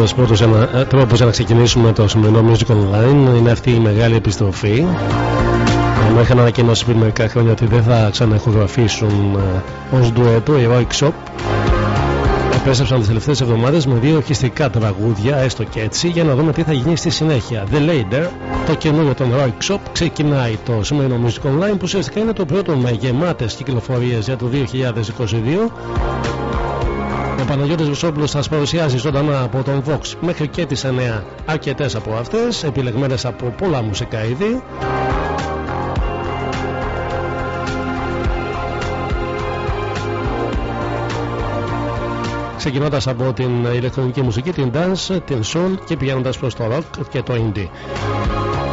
Ο καλύτερο τρόπο για να ξεκινήσουμε το σημερινό Music Online είναι αυτή η μεγάλη επιστροφή. Ενώ είχαν ανακοινώσει πριν μερικά χρόνια ότι δεν θα ξαναεχογραφήσουν ως ντουέτο η Rock Shop, επέστρεψαν τις τελευταίες εβδομάδες με δύο ορχιστικά τραγούδια, έστω και έτσι, για να δούμε τι θα γίνει στη συνέχεια. The Lader, το καινούριο των Rock Shop, ξεκινάει το σημερινό Music Online, που ουσιαστικά είναι το πρώτο με γεμάτες κυκλοφορίες για το 2022 ο Παναγιώτης Βουσόπουλος θα σας παρουσιάζει ζωντανά από τον Vox μέχρι και τις 9 αρκετές από αυτές επιλεγμένες από πολλά μουσικά είδη ξεκινώντας από την ηλεκτρονική μουσική, την dance, την soul και πηγαίνοντας προς το rock και το indie.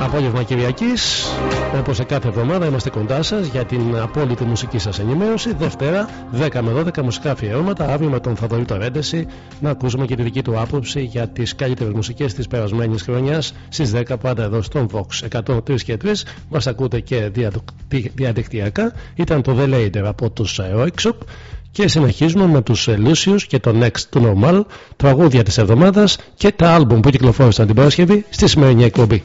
Απόγευμα Κυριακής, όπως σε κάθε εβδομάδα, είμαστε κοντά σας για την απόλυτη μουσική σας ενημέρωση. Δευτέρα, 10 με 12 μουσικά αφιερώματα. Αύριο με τον Θαδωρήτο Ρέντεση να ακούσουμε και τη δική του άποψη για τις καλύτερες μουσικές της περασμένης χρονιάς στις 10 πάντα εδώ στον Vox 103 και 3. Μας ακούτε και διαδικτυακά. Ήταν το The Later από τους Rockshop. Και συνεχίζουμε με τους Lucius και το Next to Normal, τραγούδια της εβδομάδας και τα άλμπουμ που κυκλοφόρησαν την Παρασκευή στη σημερινή εκπομπή.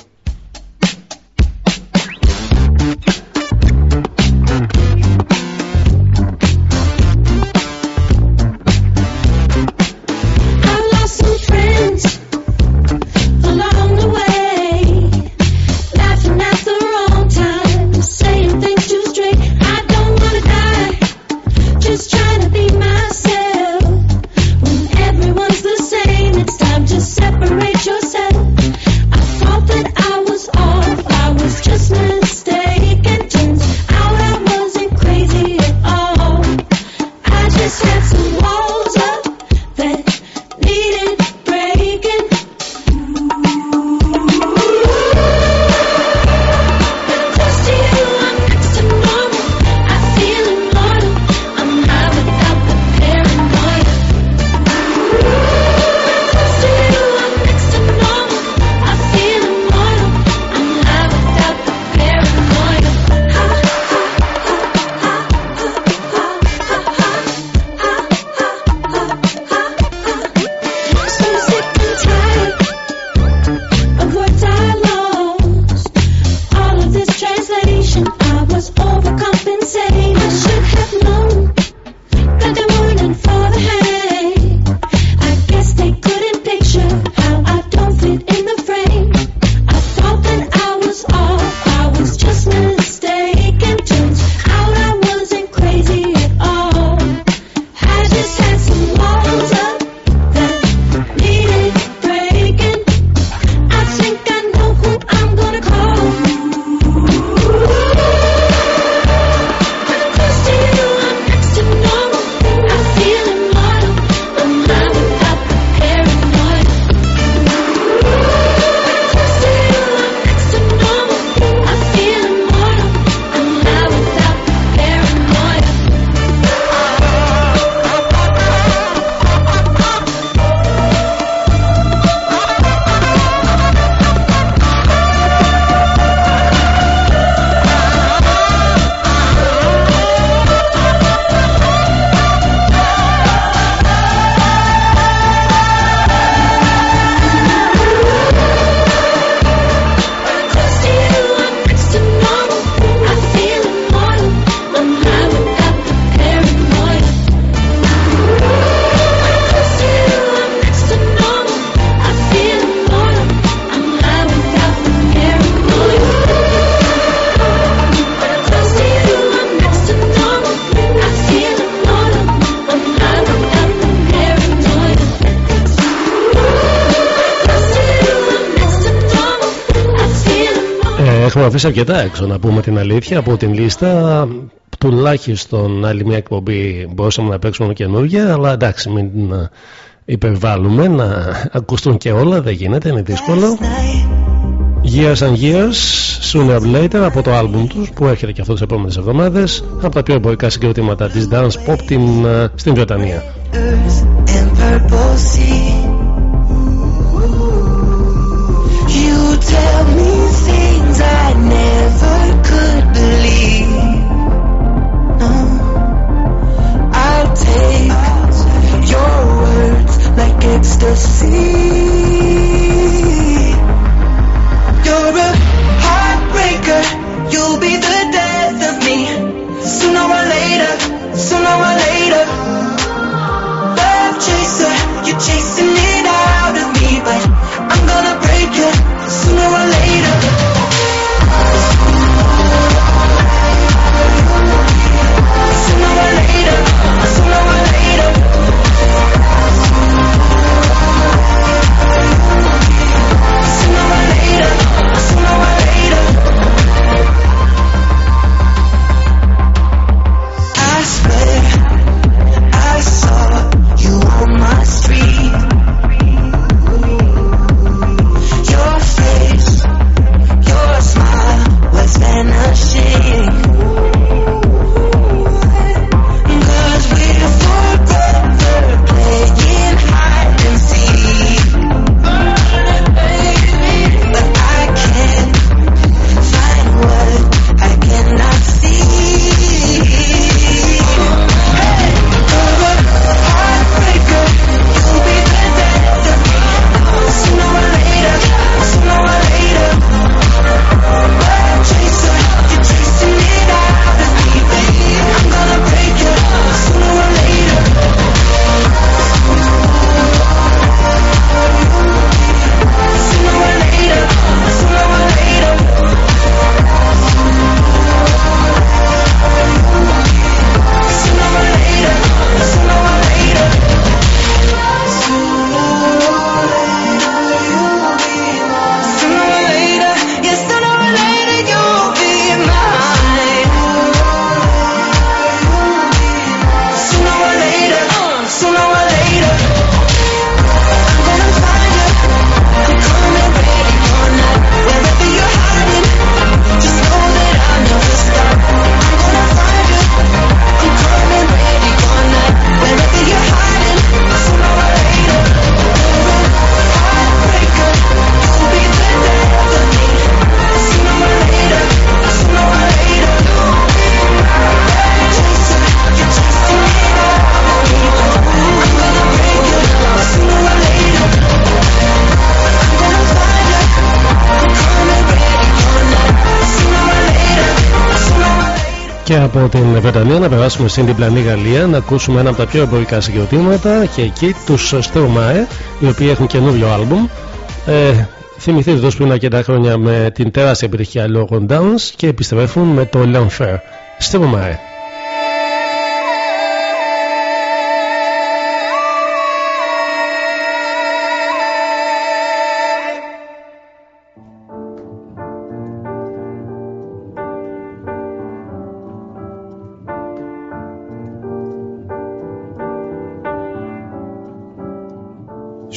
Αφήσει αρκετά έξω να πούμε την αλήθεια από την λίστα. Τουλάχιστον άλλη μια εκπομπή μπορούσαμε να παίξουμε καινούργια, αλλά εντάξει, μην ε, υπερβάλλουμε να ακουστούν και όλα, δεν γίνεται, είναι δύσκολο. Years and Years, Sooner or Later από το άλμπουμ τους που έρχεται και αυτό τις επόμενες εβδομάδες από τα πιο εμπορικά συγκροτήματα της Dance Pop την, ε, στην Βρετανία. ecstasy. Από την Βρετανία να περάσουμε στην διπλανή Γαλλία να ακούσουμε ένα από τα πιο εμπορικά συγκροτήματα και εκεί τους Stromae οι οποίοι έχουν καινούριο άλμπουμ. Ε, θυμηθείτε τους πριν αρκετά χρόνια με την τεράστια επιτυχία Logan Downs και επιστρέφουν με το L'Enfer Stromae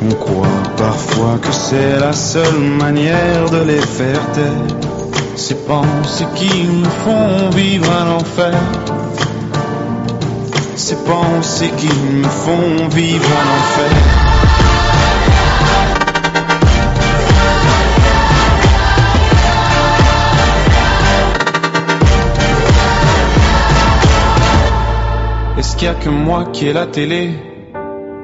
On croit parfois que c'est la seule manière de les faire taire. Ces pensées qui nous font vivre un enfer. Ces pensées qui me font vivre un enfer. Est-ce qu'il y a que moi qui ai la télé?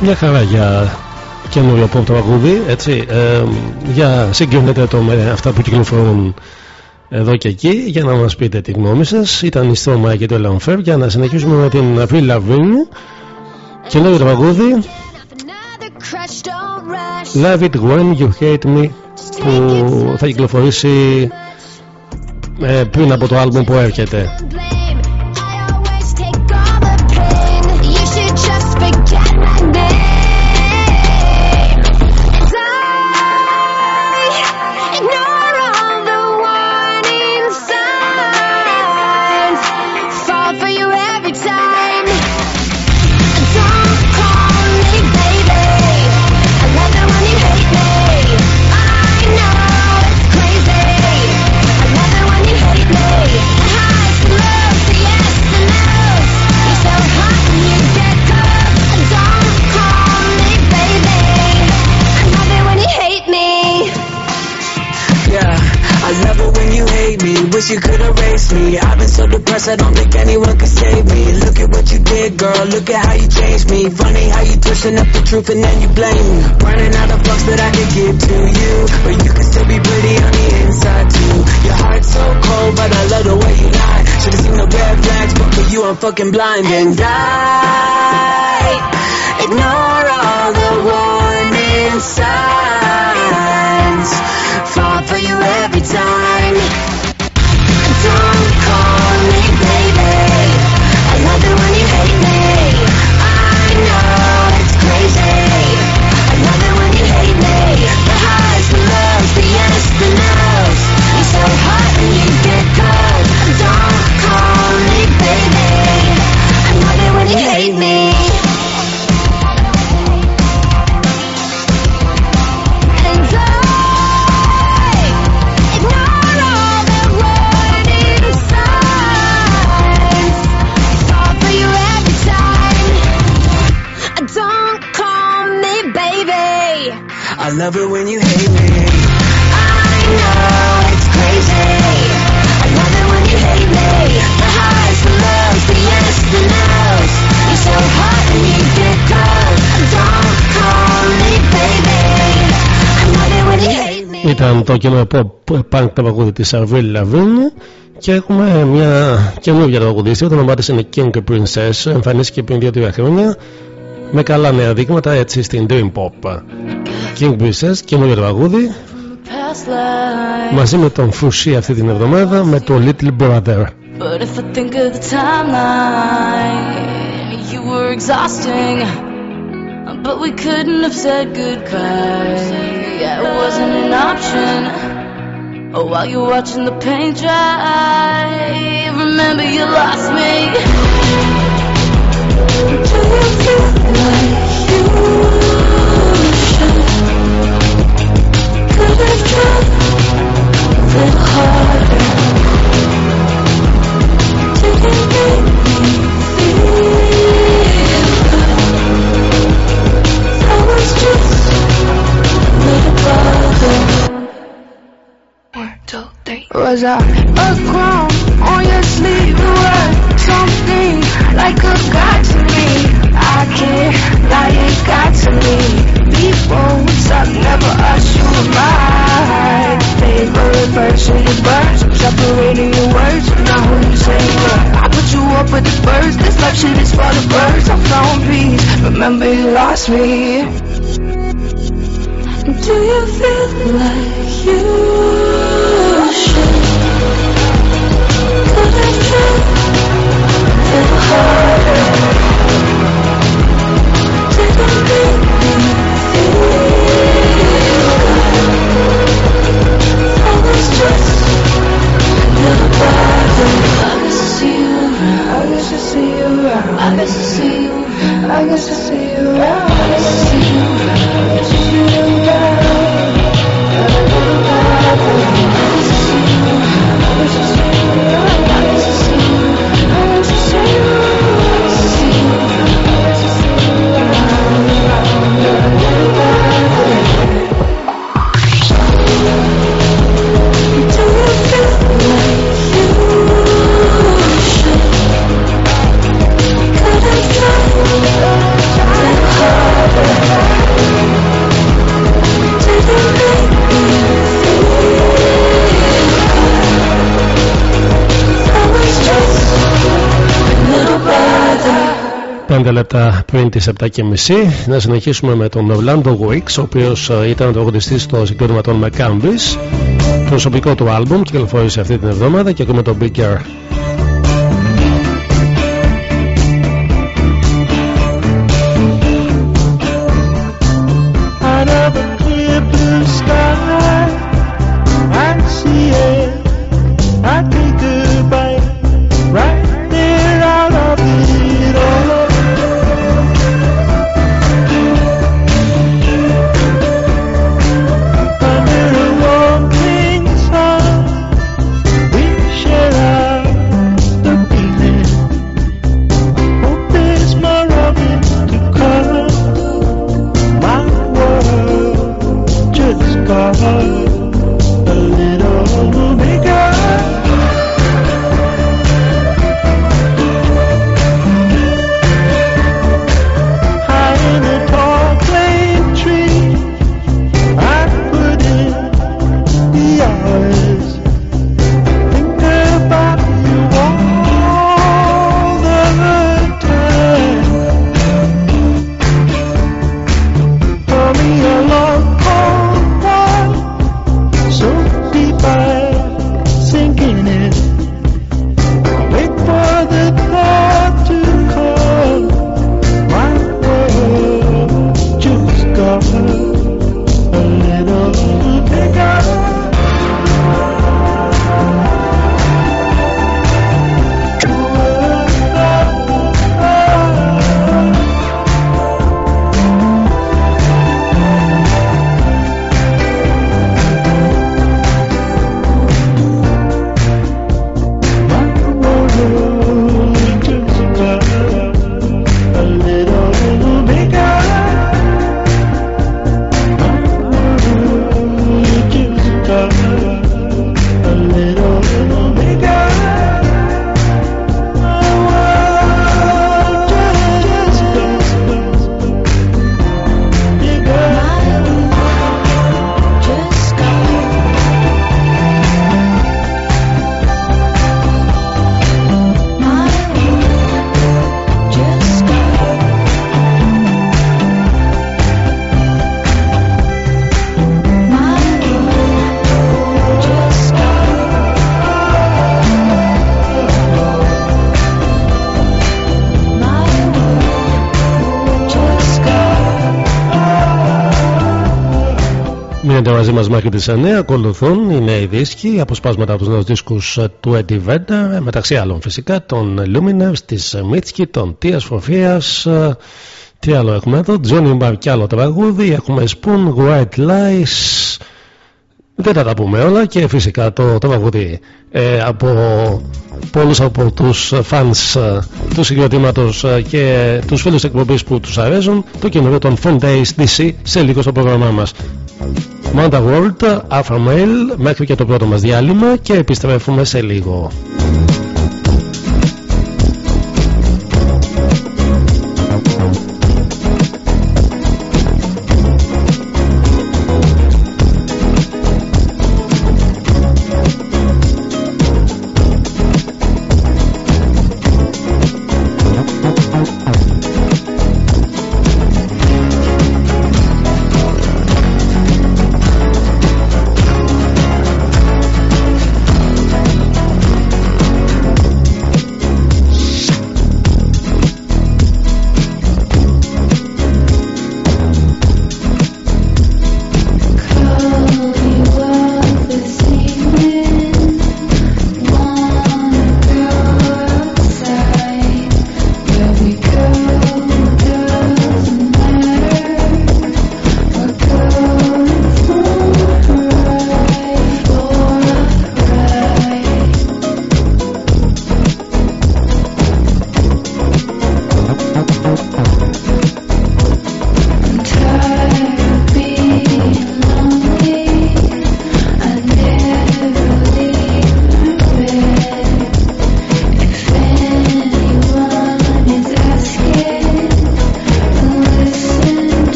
Μια χαρά για καινούριο pop τραγούδι, έτσι. Ε, για συγκρίνετε το με αυτά που κυκλοφορούν εδώ και εκεί. Για να μας πείτε τη γνώμη σας ήταν η Στρώμα και το Λαμφέρ για να συνεχίσουμε με την Avril Lavigne. Καινούριο τραγούδι. Love It When You Hate Me που θα κυκλοφορήσει ε, πριν από το άλμπουμ που έρχεται wish you could erase me. I've been so depressed I don't think anyone can save me. Look at what you did girl, look at how you changed me. Funny how you twisting up the truth and then you blame. Me Running out of fucks that I could give to you. But you can still be pretty on the inside too. Your heart's so cold but I love the way you lie. Should've seen the red flags but for you I'm fucking blind. And I ignore all the warning signs. Fall for you every time Ήταν το κοινό pop punk τραγούδι της Avril Lavigne και έχουμε μια καινούργια τραγουδίστρια, το όνομά της είναι King Princess, εμφανίστηκε πριν 2-3 χρόνια με καλά νέα δείγματα έτσι στην Dream Pop. King Princess, καινούργιο τραγούδι μαζί με τον Φουσί αυτή την εβδομάδα με το Little Brother. But if I think of the timeline, you were exhausting. But we couldn't have said goodbye. Yeah, it wasn't an option. Oh, while you're watching the paint dry, remember you lost me. Do you feel like Was I a crown on your sleeve? You were something like a god to me. I can't lie, it got to me. People I've never asked you my favorite version of birds. I'm separating your words, not who you say you are I put you up with the birds, this life shit is for the birds. I found peace, remember you lost me. Do you feel like you I guess I see you. around. I guess I'll see you around. I guess I'll see you around. I guess I'll see you around. I guess I'll see you around. Thank you. 5 λεπτά πριν τις 7.30 να συνεχίσουμε με τον Orlando Wicks ο οποίος ε, ήταν τραγουδιστή στο συγκρότημα των McCambys προσωπικό του άλμπουμ κυκλοφόρησε αυτή την εβδομάδα και ακούμε τον Bigger μας μέχρι τις 9 ακολουθούν οι νέοι δίσκοι, αποσπάσματα από τους νέους δίσκους του Eddie Vedder, μεταξύ άλλων φυσικά των Luminers, της Mitski, των Τίας Φοφίας, τι άλλο έχουμε εδώ, Johnny Bar και άλλο τραγούδι, έχουμε Spoon, White Lies, δεν θα τα πούμε όλα και φυσικά το, το τραγούδι ε, από πολλούς από τους fans ε, του συγκροτήματος ε, και τους φίλους εκπομπής που τους αρέσουν το καινούριο των Fun Days DC σε λίγο στο πρόγραμμά μας. Manda World, Alpha Mail μέχρι και το πρώτο μας διάλειμμα και επιστρέφουμε σε λίγο.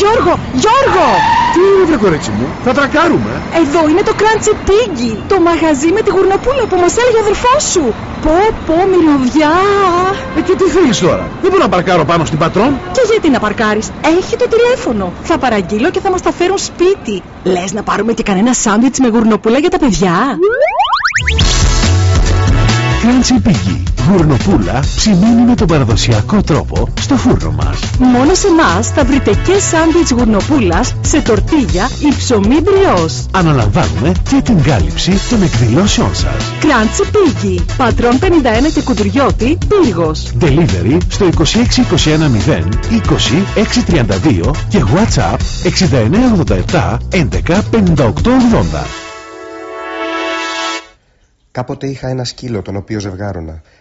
Γιώργο, Γιώργο! Τι είναι βρε κορέτσι μου, θα τρακάρουμε. Εδώ είναι το Crunchy Piggy, το μαγαζί με τη γουρνοπούλα που μας έλεγε ο αδερφός σου. Πω πω μυρωδιά. Ε, και τι θέλεις τώρα, δεν μπορώ να παρκάρω πάνω στην πατρόν. Και γιατί να παρκάρεις, έχει το τηλέφωνο. Θα παραγγείλω και θα μας τα φέρουν σπίτι. Λες να πάρουμε και κανένα σάντουιτς με γουρνοπούλα για τα παιδιά; Crunchy Piggy Γουρνοπούλα ψημένη με τον παραδοσιακό τρόπο στο φούρνο μας. Μόνο σε εμάς θα βρείτε και σάντουιτς γουρνοπούλας σε τορτίγια ή ψωμί μπριός. Αναλαμβάνουμε και την κάλυψη των εκδηλώσεών σας. Κράντσι Πίγι, Πατρών 51 και Κουντουριώτη, Πύργος. Delivery στο 26210 20632 και WhatsApp 6987 11 5880. Κάποτε είχα ένα σκύλο τον οποίο ζευγάρωνα.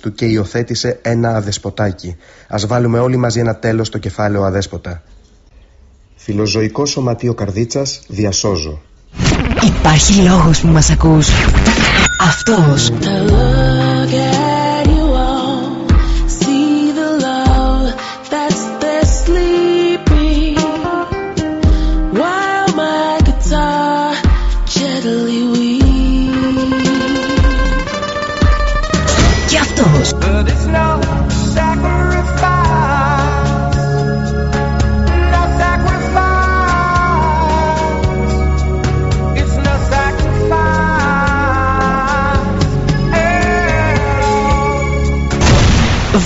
του και υιοθέτησε ένα αδεσποτάκι. Α βάλουμε όλοι μαζί ένα τέλος στο κεφάλαιο αδέσποτα. Φιλοζωικό σωματείο καρδίτσας, διασώζω. Υπάρχει λόγος που μας ακούς. Αυτός.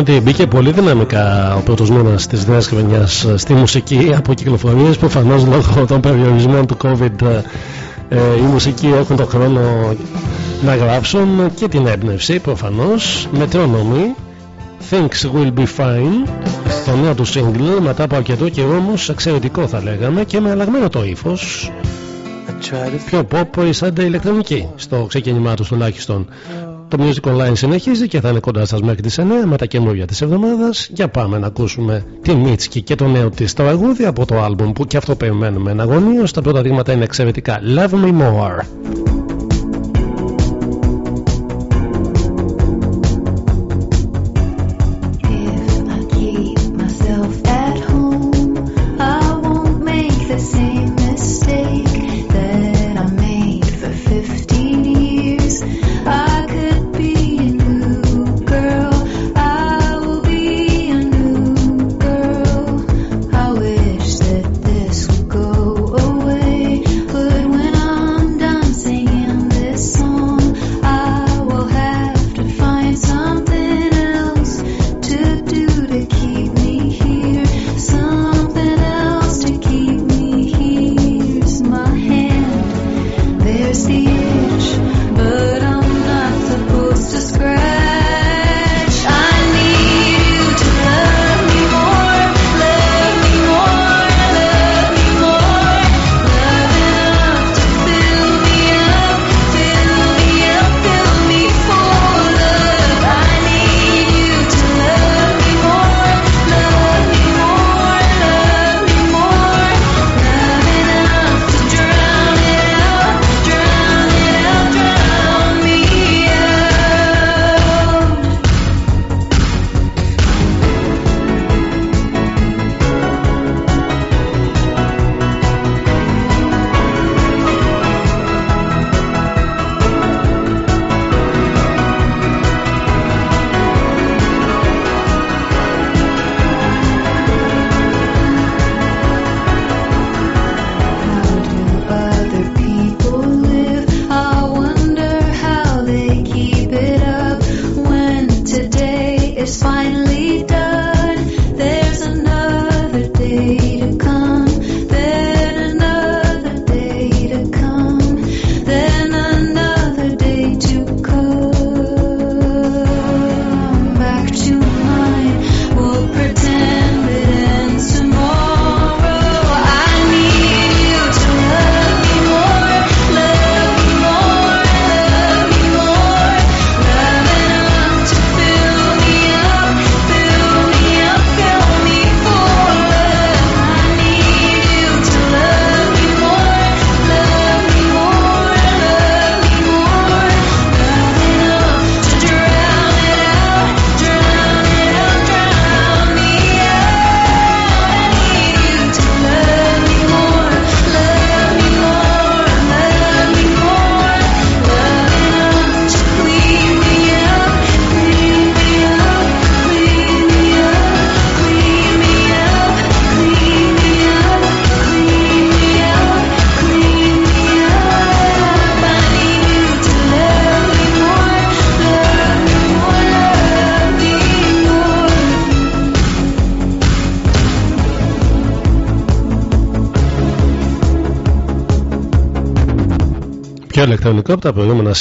ότι μπήκε πολύ δυναμικά ο πρώτος μήνας της νέας χρονιάς στη μουσική από κυκλοφορίες. Προφανώς λόγω των περιορισμών του COVID ε, οι μουσικοί έχουν τον χρόνο να γράψουν και την έμπνευση προφανώς. Μετρόνομοι Things Will Be Fine το νέο του single μετά από αρκετό καιρό όμως εξαιρετικό θα λέγαμε και με αλλαγμένο το ύφος πιο pop σαν ηλεκτρονική στο ξεκίνημά του τουλάχιστον το Music Online συνεχίζει και θα είναι κοντά σας μέχρι τις 9 με τα καινούργια της εβδομάδας. Για πάμε να ακούσουμε την Μίτσκι και το νέο της τραγούδι από το άλμπουμ που και αυτό περιμένουμε εναγωνίως. Τα πρώτα δείγματα είναι εξαιρετικά. Love Me More.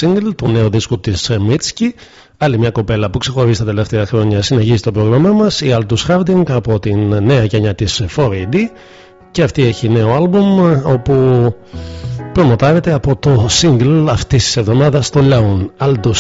ένα του το νέο δίσκο της Μίτσκι. Άλλη μια κοπέλα που ξεχωρίζει τα τελευταία χρόνια συνεχίζει το πρόγραμμά μας η Altus Harding από την νέα γενιά της 4AD. Και αυτή έχει νέο άλμπουμ όπου προμοτάρεται από το single αυτής της εβδομάδας στο Lawn Aldous.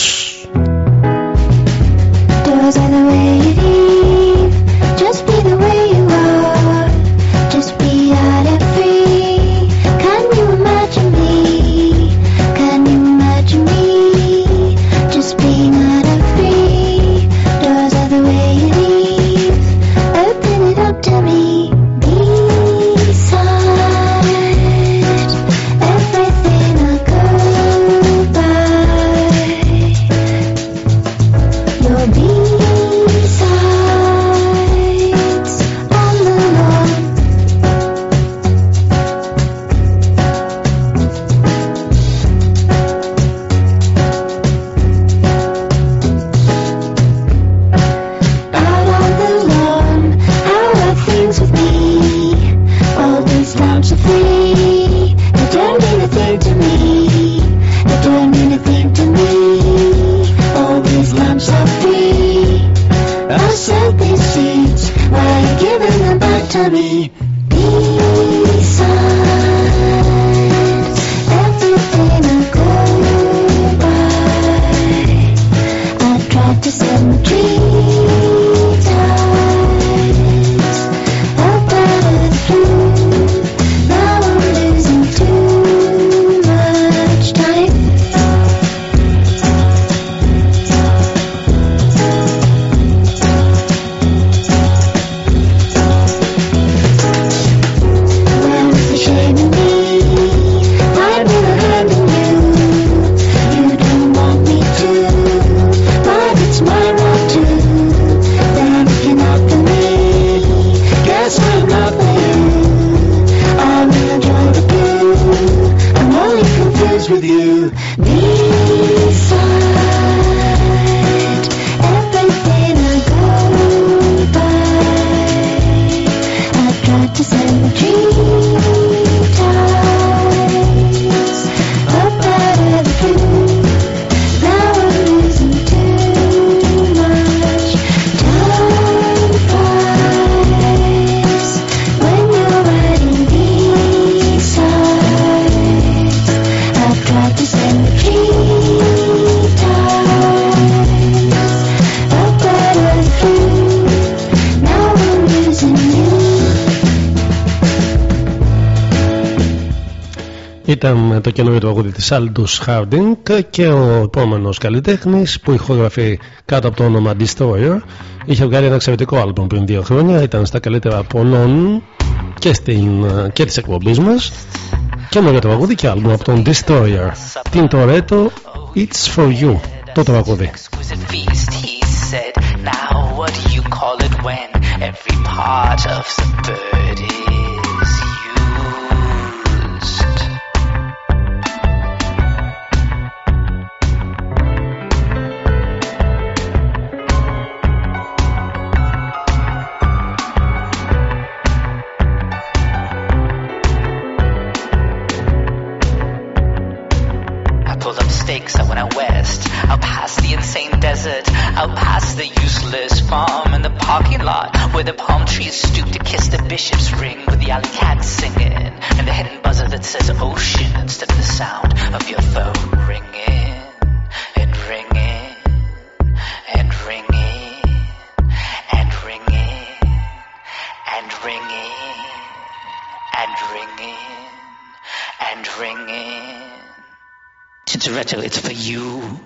συνθέτης Aldous και ο επόμενος καλλιτέχνης που ηχογραφεί κάτω από το όνομα Destroyer. Είχε βγάλει ένα εξαιρετικό άλμπομ πριν δύο χρόνια ήταν στα καλύτερα πονών και, στην, και της εκπομπής μας. Και με τραγούδι και άλμπομ από τον Destroyer. Την Toretto It's For You το τραγούδι. retroactive. It's for you.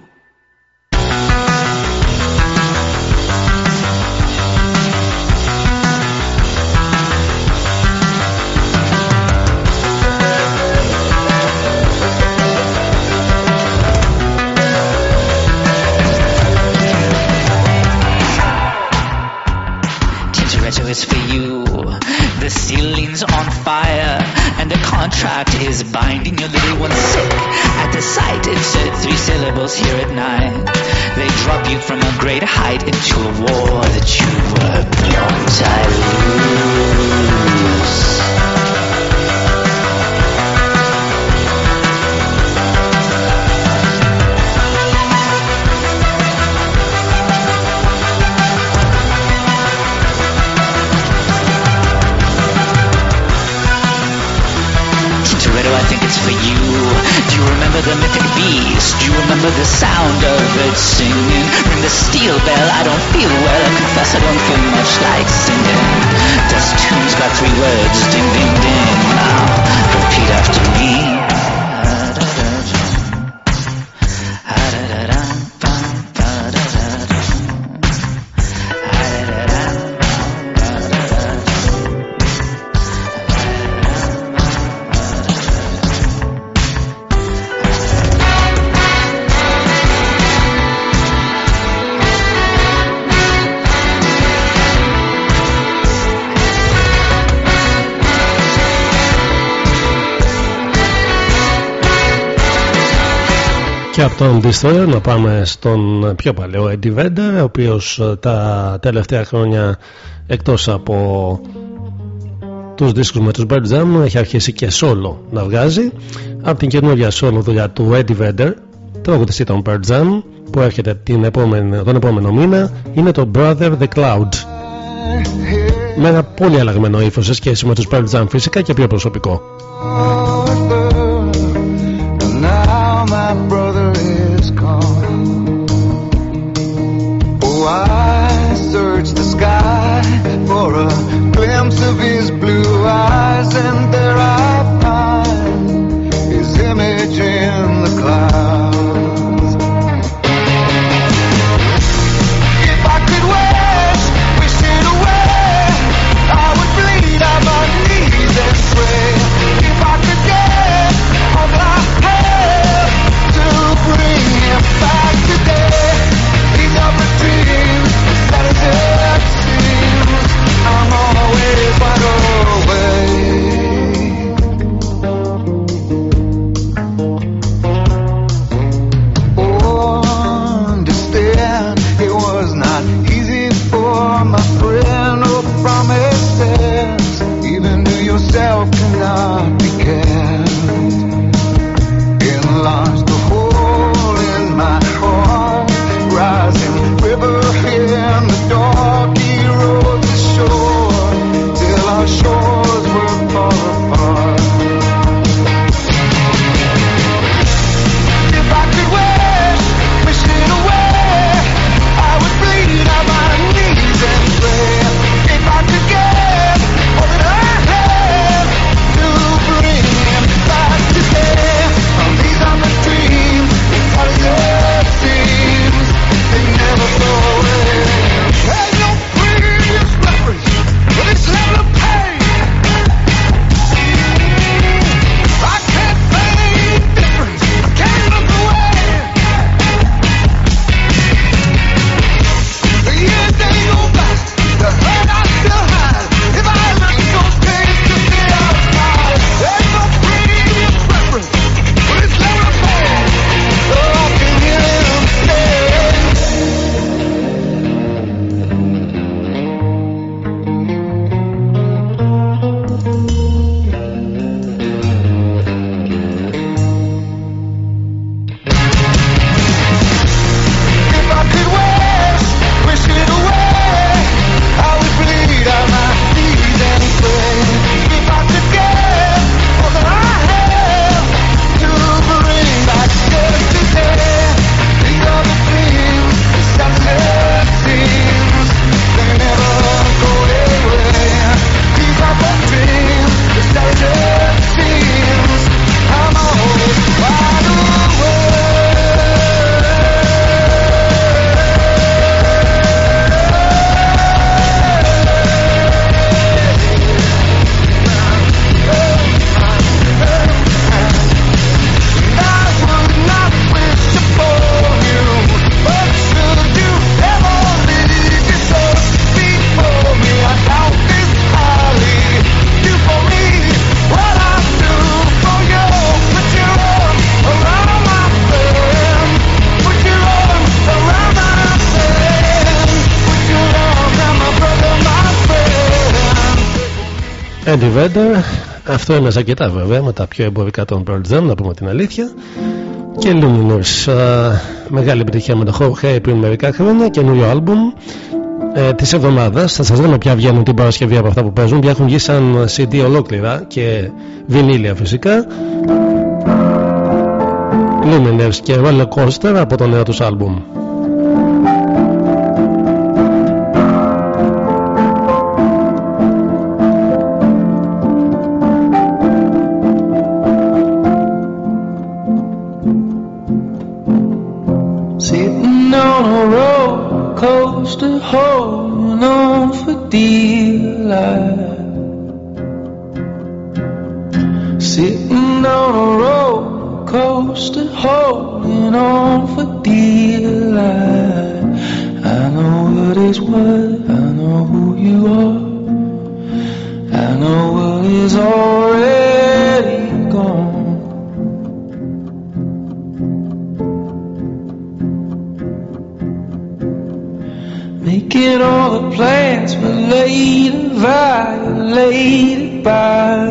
Και από τον Destroyer να πάμε στον πιο παλαιό Eddie Vedder ο οποίος ε, τα τελευταία χρόνια εκτός από τους δίσκους με τους Bird Jam έχει αρχίσει και solo να βγάζει. Από την καινούργια solo δουλειά του Eddie Vedder τραγουδιστή των Bird Jam που έρχεται την επόμενη, τον επόμενο μήνα είναι το Brother the Cloud. Με ένα πολύ αλλαγμένο ύφος σε σχέση με τους Bird Jam φυσικά και πιο προσωπικό a glimpse of his blue eyes, and their eyes. Αυτό είναι ζακετά βέβαια με τα πιο εμπορικά των Pearl Jam να πούμε την αλήθεια. Και Luminous μεγάλη επιτυχία με το Jorge πριν μερικά χρόνια καινούριο άλμπουμ ε, της εβδομάδας. Θα σας δούμε ποια βγαίνουν την Παρασκευή από αυτά που παίζουν πια έχουν βγει σαν CD ολόκληρα και βινίλια φυσικά. Luminers και Roller Coaster από το νέο τους άλμπουμ. delight. by.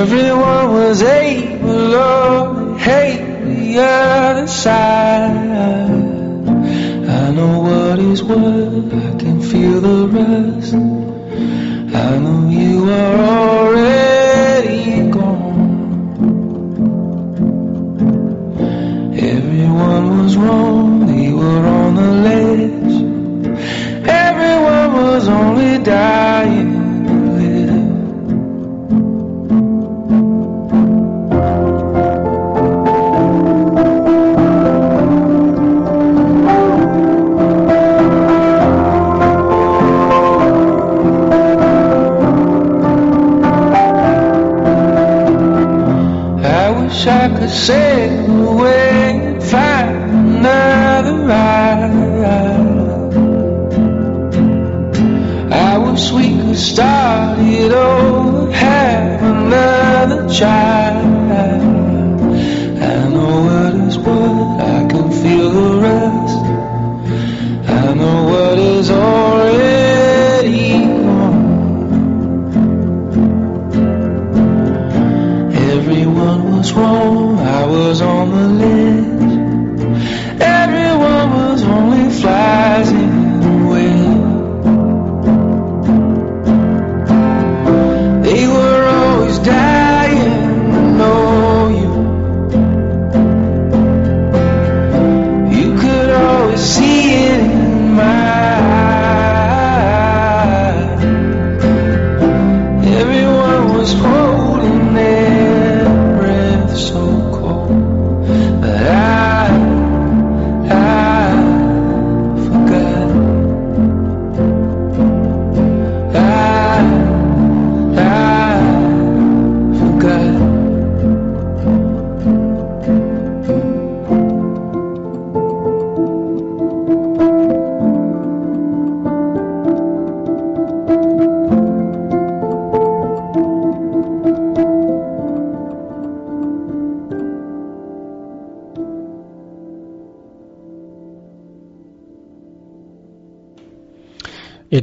Everyone was able to hate the other side. I know what is worth, I can feel the rest. I know you are all. Say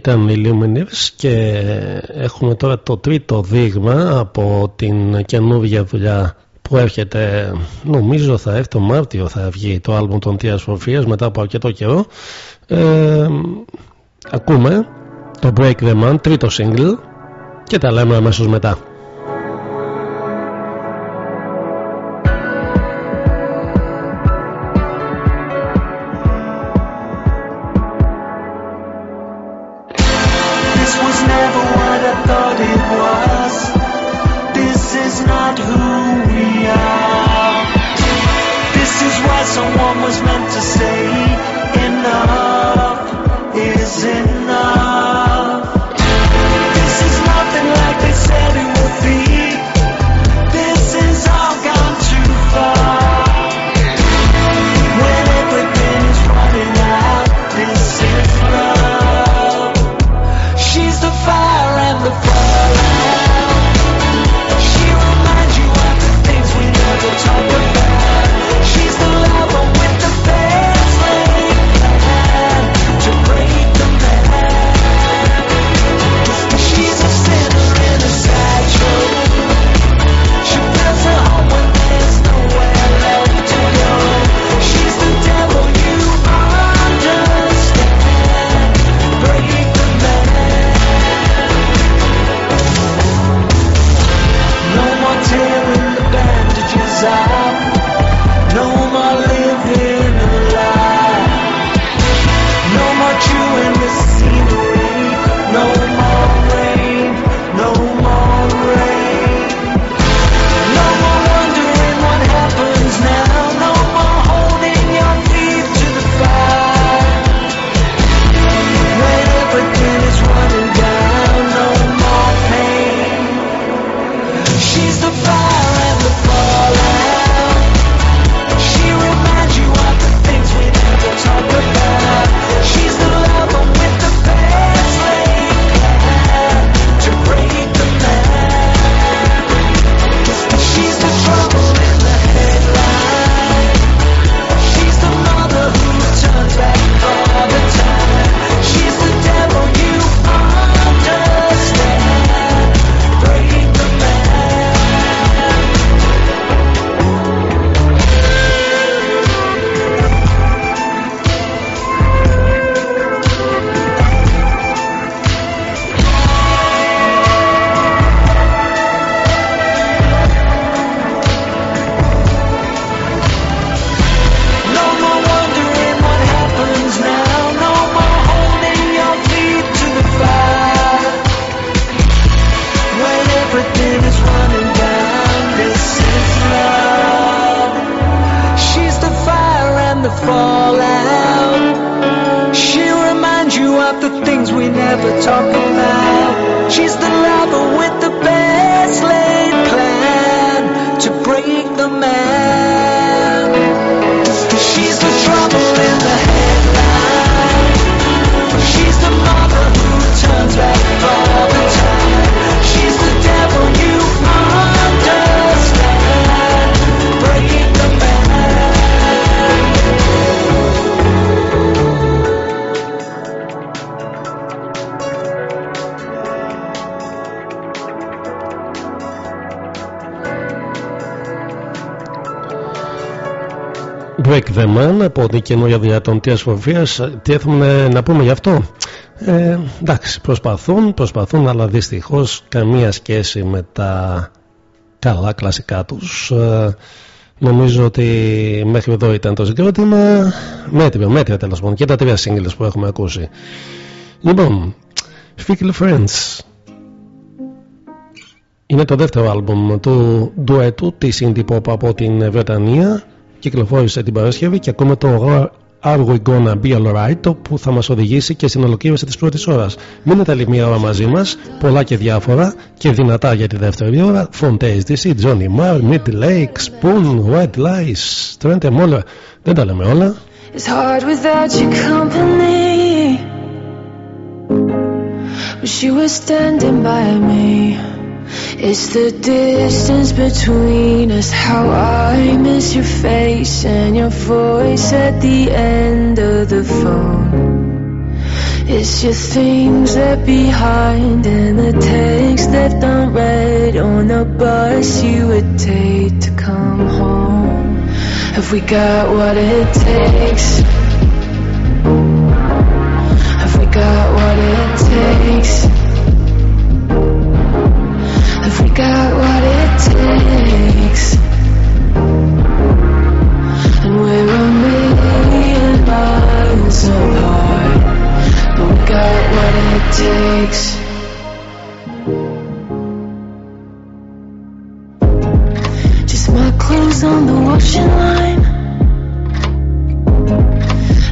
ήταν οι Lumineers και έχουμε τώρα το τρίτο δείγμα από την καινούργια δουλειά που έρχεται νομίζω θα έρθει το Μάρτιο θα βγει το άλμπουμ των Tears for Fears μετά από αρκετό καιρό. Ε, ακούμε το Break the Man τρίτο single και τα λέμε αμέσως μετά την καινούργια δουλειά των Τι έχουμε να πούμε γι' αυτό; Ε, εντάξει, προσπαθούν, προσπαθούν, αλλά δυστυχώς καμία σχέση με τα καλά κλασικά τους. Ε, νομίζω ότι μέχρι εδώ ήταν το συγκρότημα. Μέτριο, μέτριο τέλος πάντων και τα τρία singles που έχουμε ακούσει. Λοιπόν, Fickle Friends. Είναι το δεύτερο άλμπουμ του ντουέτου της indie pop από την Βρετανία κυκλοφόρησε την Παρασκευή και ακόμα το Are We Gonna Be Alright που θα μας οδηγήσει και στην ολοκλήρωση της πρώτης ώρας. Μείνετε άλλη μία ώρα μαζί μας, πολλά και διάφορα και δυνατά για τη δεύτερη ώρα. Fontaine DC, Johnny Marr, Mid Lake, Spoon, White Lies, Trent Moller. Δεν τα λέμε όλα. It's hard without your company But she was standing by me It's the distance between us. How I miss your face and your voice at the end of the phone. It's your things left behind and the text left unread on the bus you would take to come home. Have we got what it takes? Have we got what it takes? We got what it takes? And we're a million miles apart, we got what it takes. Just my clothes on the washing line,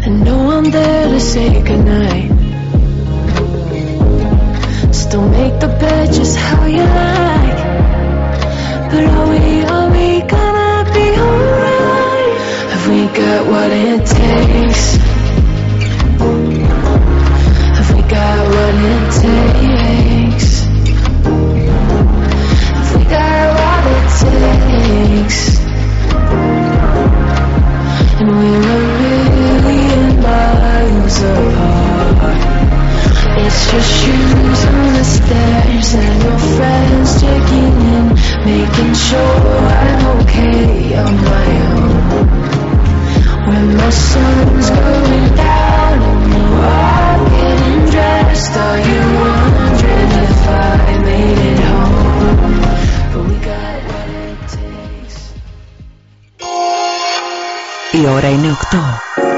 and no one there to say goodnight. Still make the bed just how you like. But are we, are we gonna be alright? Have we got what it takes? It's just shoes on the stairs and your friends checking in, making sure I'm okay on my own. When my sun's going down and you are getting dressed, are you wondering if I made it home? But we got what it takes. Η ώρα είναι 8.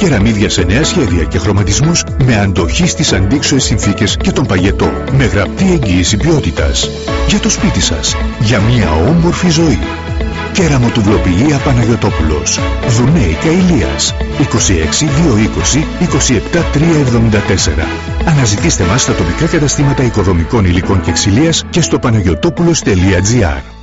Κεραμίδια σε νέα σχέδια και χρωματισμούς με αντοχή στις αντίξωες συνθήκες και τον παγετό, με γραπτή εγγύηση ποιότητας. Για το σπίτι σας, για μια όμορφη ζωή. Κέραμο του Βλοποιία Παναγιωτόπουλος. Δουνέικα Ηλίας. 26 220 27 374. Αναζητήστε μας στα τοπικά καταστήματα οικοδομικών υλικών και ξυλίας και στο παναγιωτόπουλος.gr.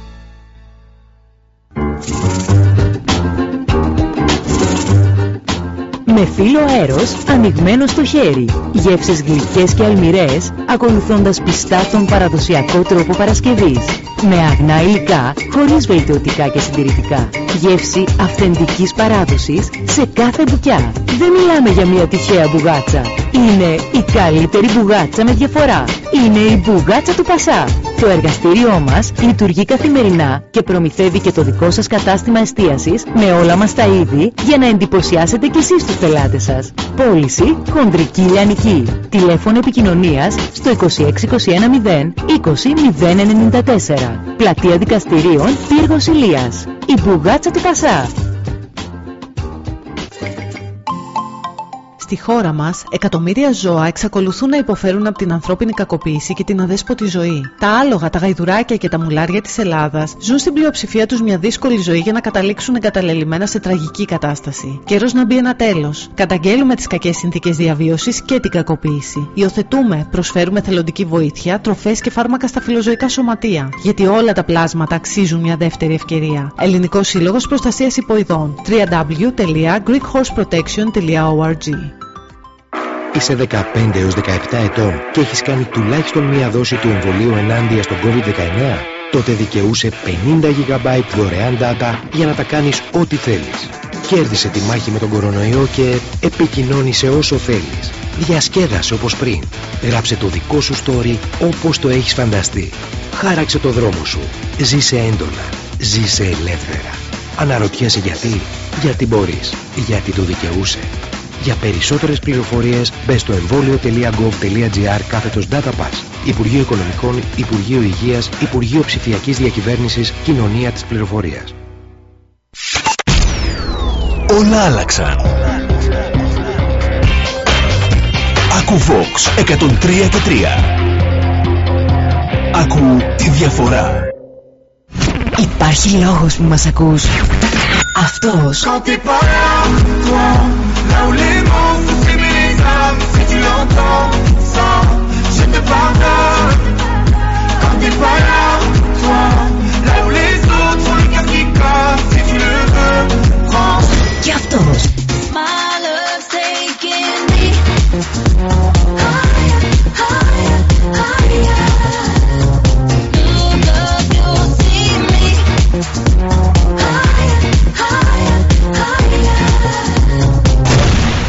Με φύλλο αέρος ανοιγμένο στο χέρι. Γεύσεις γλυκές και αλμυρές, ακολουθώντας πιστά τον παραδοσιακό τρόπο Παρασκευής. Με αγνά υλικά, χωρίς βελτιωτικά και συντηρητικά. Γεύση αυθεντικής παράδοσης σε κάθε μπουκιά. Δεν μιλάμε για μια τυχαία μπουγάτσα. Είναι η καλύτερη μπουγάτσα με διαφορά. Είναι η μπουγάτσα του Πασά. Το εργαστήριό μας λειτουργεί καθημερινά και προμηθεύει και το δικό σας κατάστημα εστίασης με όλα μας τα είδη για να εντυπωσιάσετε κι εσείς τους πελάτες σας. Πώληση χονδρική λιανική. Τηλέφωνο επικοινωνίας στο 26210 20094. Πλατεία δικαστηρίων Πύργος Ηλίας. Η Μπουγάτσα του Πασά. Στη χώρα μας, εκατομμύρια ζώα εξακολουθούν να υποφέρουν από την ανθρώπινη κακοποίηση και την αδέσποτη ζωή. Τα άλογα, τα γαϊδουράκια και τα μουλάρια της Ελλάδας ζουν στην πλειοψηφία τους μια δύσκολη ζωή για να καταλήξουν εγκαταλελειμμένα σε τραγική κατάσταση. Καιρός να μπει ένα τέλος. Καταγγέλουμε τις κακές συνθήκες διαβίωσης και την κακοποίηση. Υιοθετούμε, προσφέρουμε θελοντική βοήθεια, τροφές και φάρμακα στα φιλοζωικά σωματεία. Γιατί όλα τα πλάσματα αξίζουν μια δεύτερη ευκαιρία. Ελληνικός Σύλλογος Προστασίας Υποειδών. www.greekhorseprotection.org Είσαι 15 έως 17 ετών και έχεις κάνει τουλάχιστον μία δόση του εμβολίου ενάντια στον COVID-19? Τότε δικαιούσε 50 GB δωρεάν data για να τα κάνεις ό,τι θέλεις. Κέρδισε τη μάχη με τον κορονοϊό και επικοινώνησε όσο θέλεις. Διασκέδασε όπως πριν. Γράψε το δικό σου story όπως το έχεις φανταστεί. Χάραξε το δρόμο σου. Ζήσε έντονα. Ζήσε ελεύθερα. Αναρωτιέσαι γιατί. Γιατί μπορείς. Γιατί το δικαιούσε. Για περισσότερες πληροφορίες μπες στο εμβόλιο.gov.gr κάθετος DataPass. Υπουργείο Οικονομικών, Υπουργείο Υγείας, Υπουργείο Ψηφιακής Διακυβέρνησης, Κοινωνία της Πληροφορίας. Όλα άλλαξαν. Ακού Vox 103 και 3. Ακού τη διαφορά. Υπάρχει λόγος που μας ακούς. Αυτός. Quand t'es pas là, toi, là où les mots font s'aimer les âmes, si tu l'entends, ça, je te pardonne. Quand t'es pas là, toi, là où les autres sont le cœur qui casse, si tu le veux, prends. Και αυτός.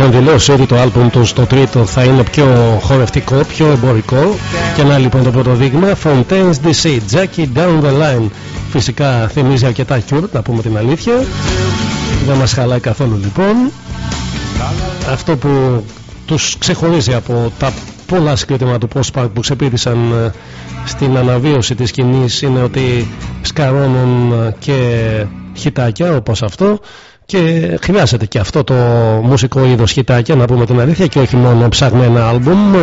Είχαν δηλώσει ότι το άλμπουμ τους στο τρίτο θα είναι πιο χορευτικό, πιο εμπορικό. Και να λοιπόν το πρώτο δείγμα Fontaine's DC, Jackie Down the Line. Φυσικά θυμίζει αρκετά Cure, να πούμε την αλήθεια. Δεν μας χαλάει καθόλου λοιπόν. Αυτό που τους ξεχωρίζει από τα πολλά συγκριτήματα του post-punk που ξεπίδησαν ε, στην αναβίωση της σκηνής είναι ότι σκαρώνουν ε, και χιτάκια όπως αυτό και χρειάζεται και αυτό το μουσικό είδος χιτάκια να πούμε την αλήθεια και όχι μόνο ψαγμένα άλμπουμ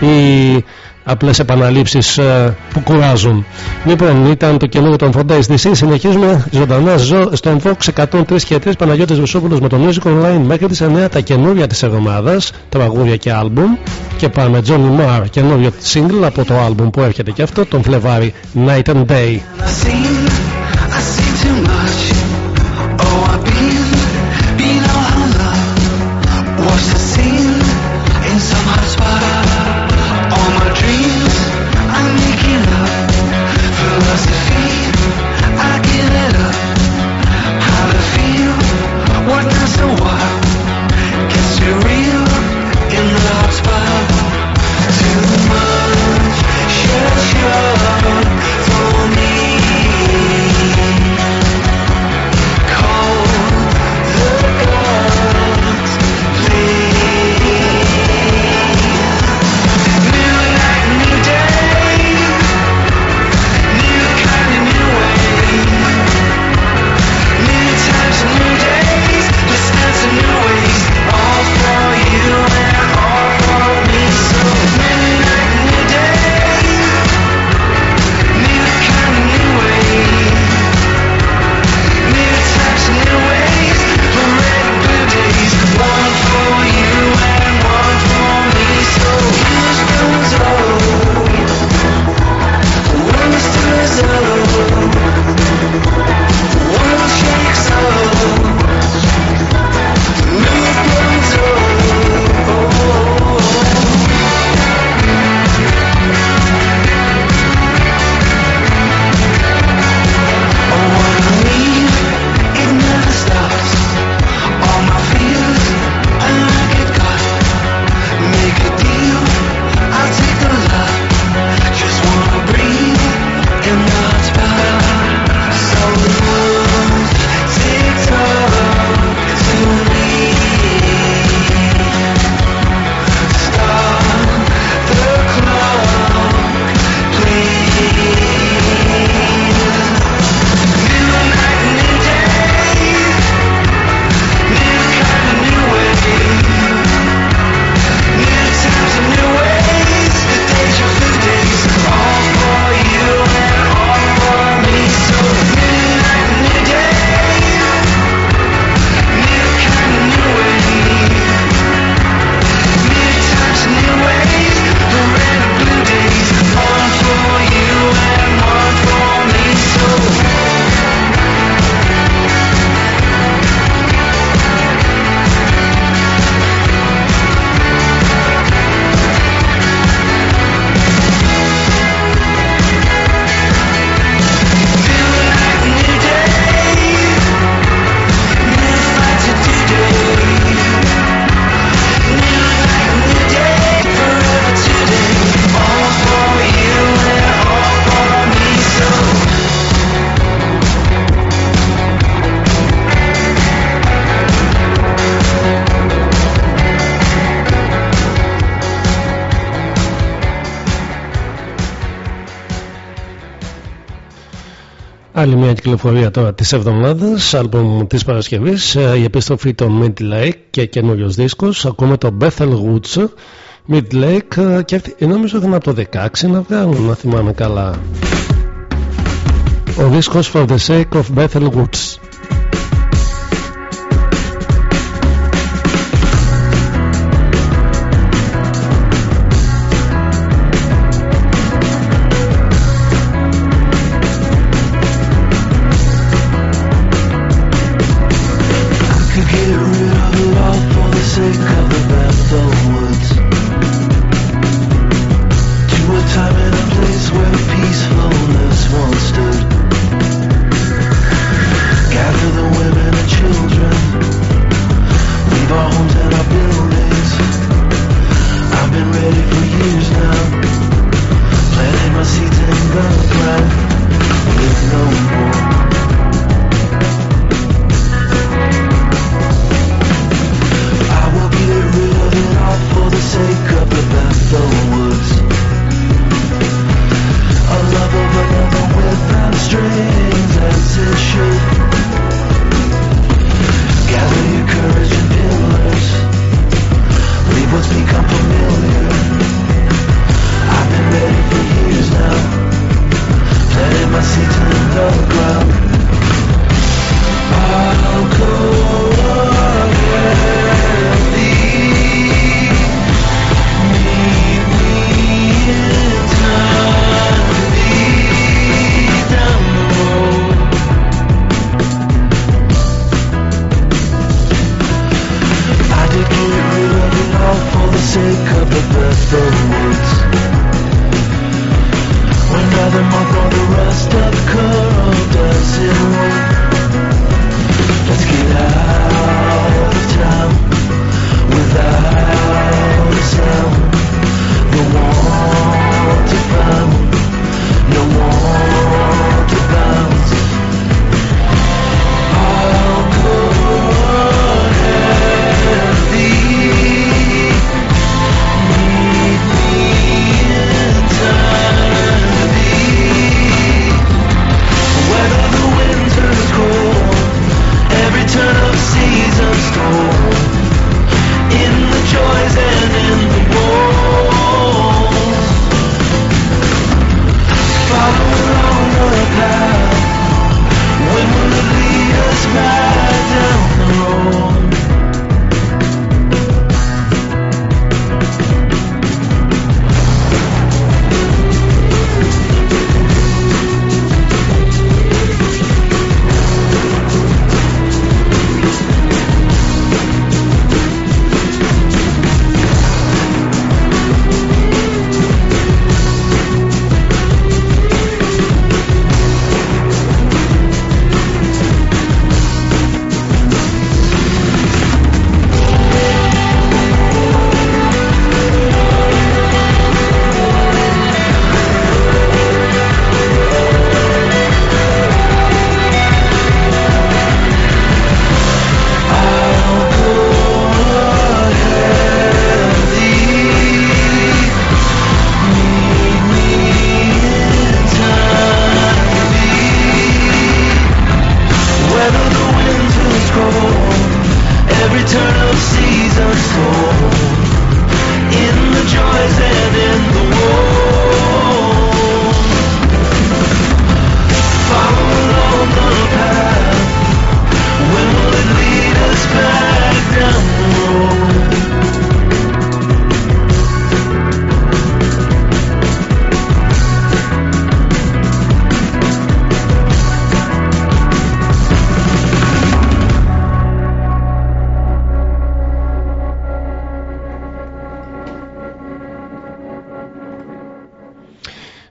ή απλές επαναλήψεις ε, που κουράζουν. Λοιπόν, ήταν το καινούργιο των Fondays DC. Συνεχίζουμε ζωντανά ζω, στον Fox 103 και 3 Παναγιώτης Βεσόπουλος με το Music Online μέχρι τις 9 τα καινούργια της εβδομάδας, τραγούδια και άλμπουμ. Και πάμε Johnny Marr, καινούριο single από το άλμπουμ που έρχεται και αυτό τον Φλεβάρι Night and Day. was Άλλη μια κυκλοφορία τώρα της εβδομάδας, άλμπουμ της Παρασκευής, ε, η επιστροφή των Midlake και καινούριο δίσκος. Ακούμε το Bethel Woods Midlake ε, και νομίζω ήταν από το 16 να βγάλουν, να θυμάμαι καλά. Ο δίσκος For the Sake of Bethel Woods.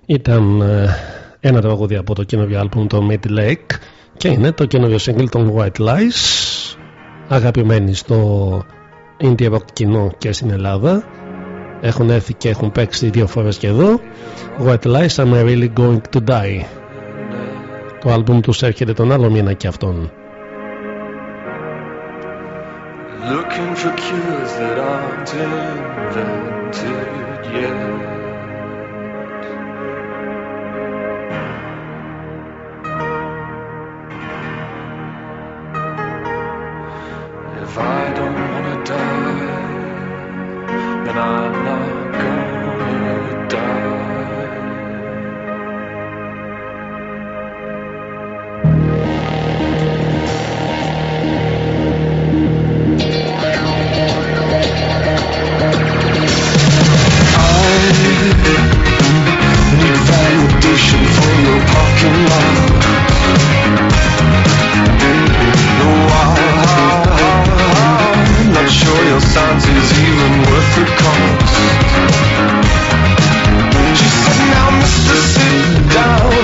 Ήταν ε, ένα τραγούδι από το καινούριο άλμπουμ το Mid Lake και είναι το καινούριο single των White Lies αγαπημένοι στο indie rock κοινό και στην Ελλάδα. Έχουν έρθει και έχουν παίξει δύο φορές και εδώ. White Lies I'm really going to die. Το άλμπουμ τους έρχεται τον άλλο μήνα και αυτόν. Looking for cures that aren't invented yet if I don't wanna die, then I'm not gonna die. I need validation for your parking lot. sure your science is even worth the cost. She said, now, mister, sit down.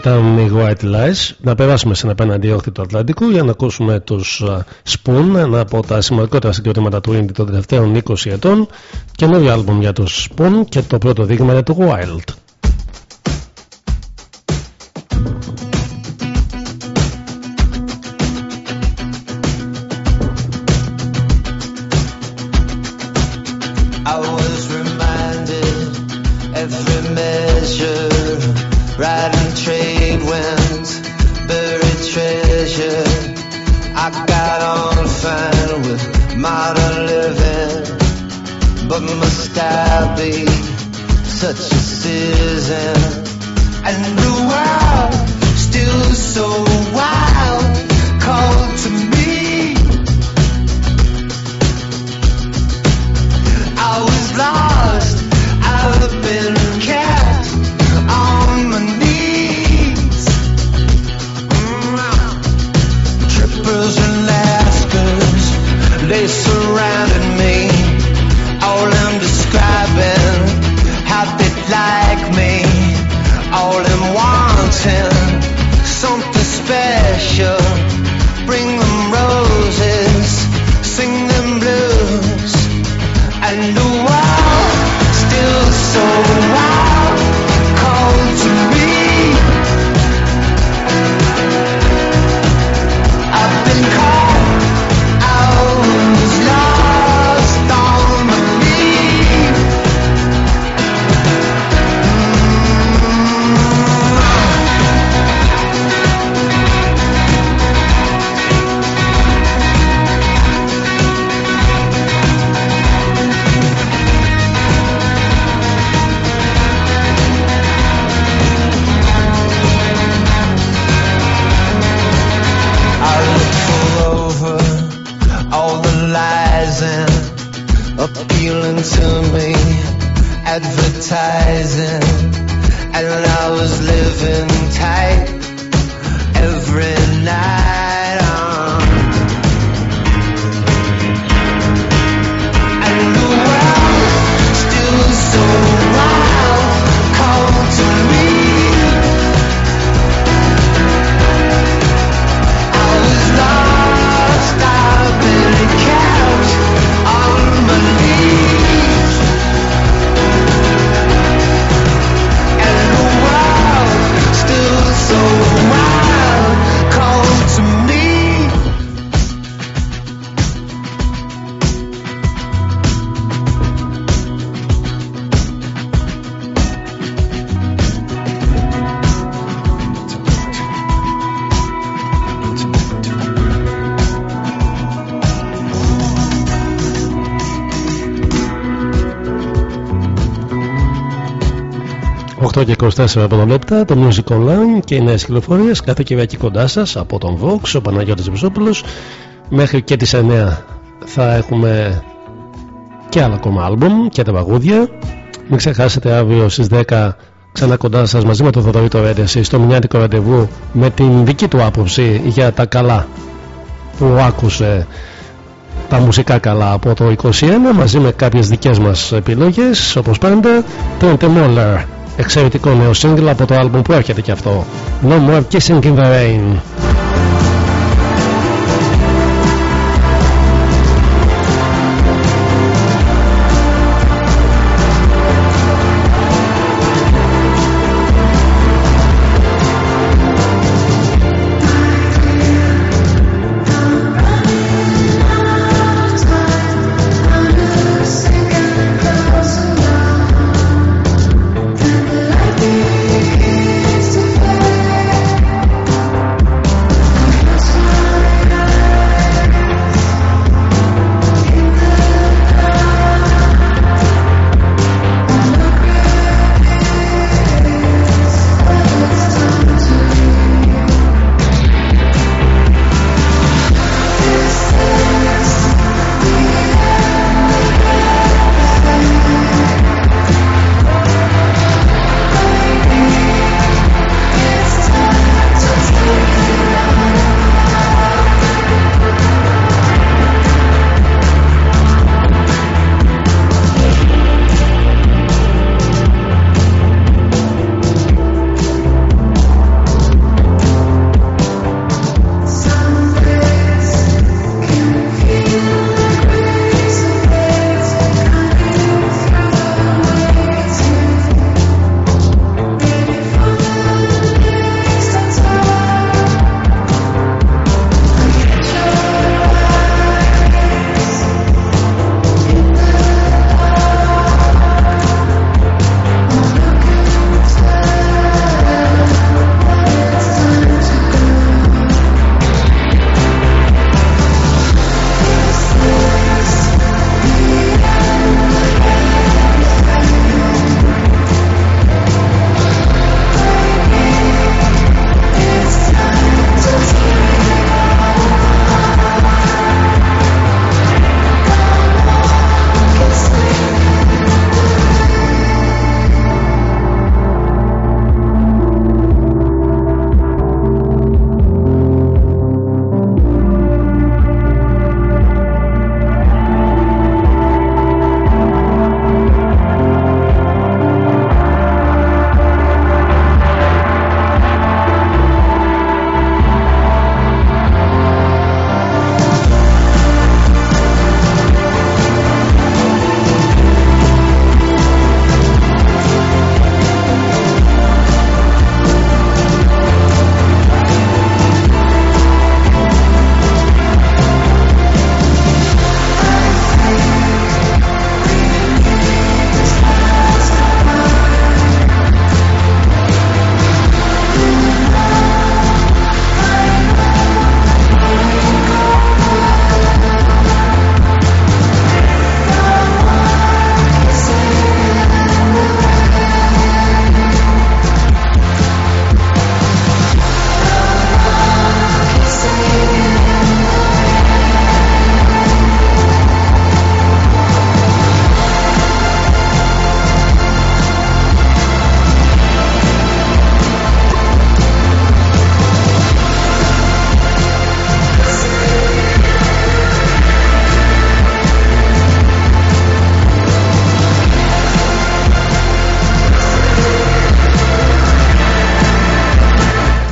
Ήταν οι White Lies. Να περάσουμε σε ένα απέναντι όχθη του Ατλαντικού για να ακούσουμε τους Spoon, ένα από τα σημαντικότερα συγκροτήματα του Indie των τελευταίων 20 ετών. Καινούριο άλμπουμ για τους Spoon και το πρώτο δείγμα για το Wild. Advertising, and I was living tight every night. ...8 και 24 από τα λεπτά, το Music Online και οι νέες κυκλοφορίες κάθε Κυριακή κοντά σας από τον Vox, ο Παναγιώτης Βυσόπουλος μέχρι και τις 9 θα έχουμε και άλλα ακόμα άλμπουμ και τα παγούδια. Μην ξεχάσετε αύριο στις 10 ξανά κοντά σας μαζί με τον Θοδωρή το Ρέντεση στο μηνιάτικο ραντεβού με την δική του άποψη για τα καλά που άκουσε τα μουσικά καλά από το 21 μαζί με κάποιες δικές μας επιλογές όπως πάντα. Trent Moller εξαιρετικό νέο single από το άλμπουμ που έρχεται και αυτό. No More Kissing in the Rain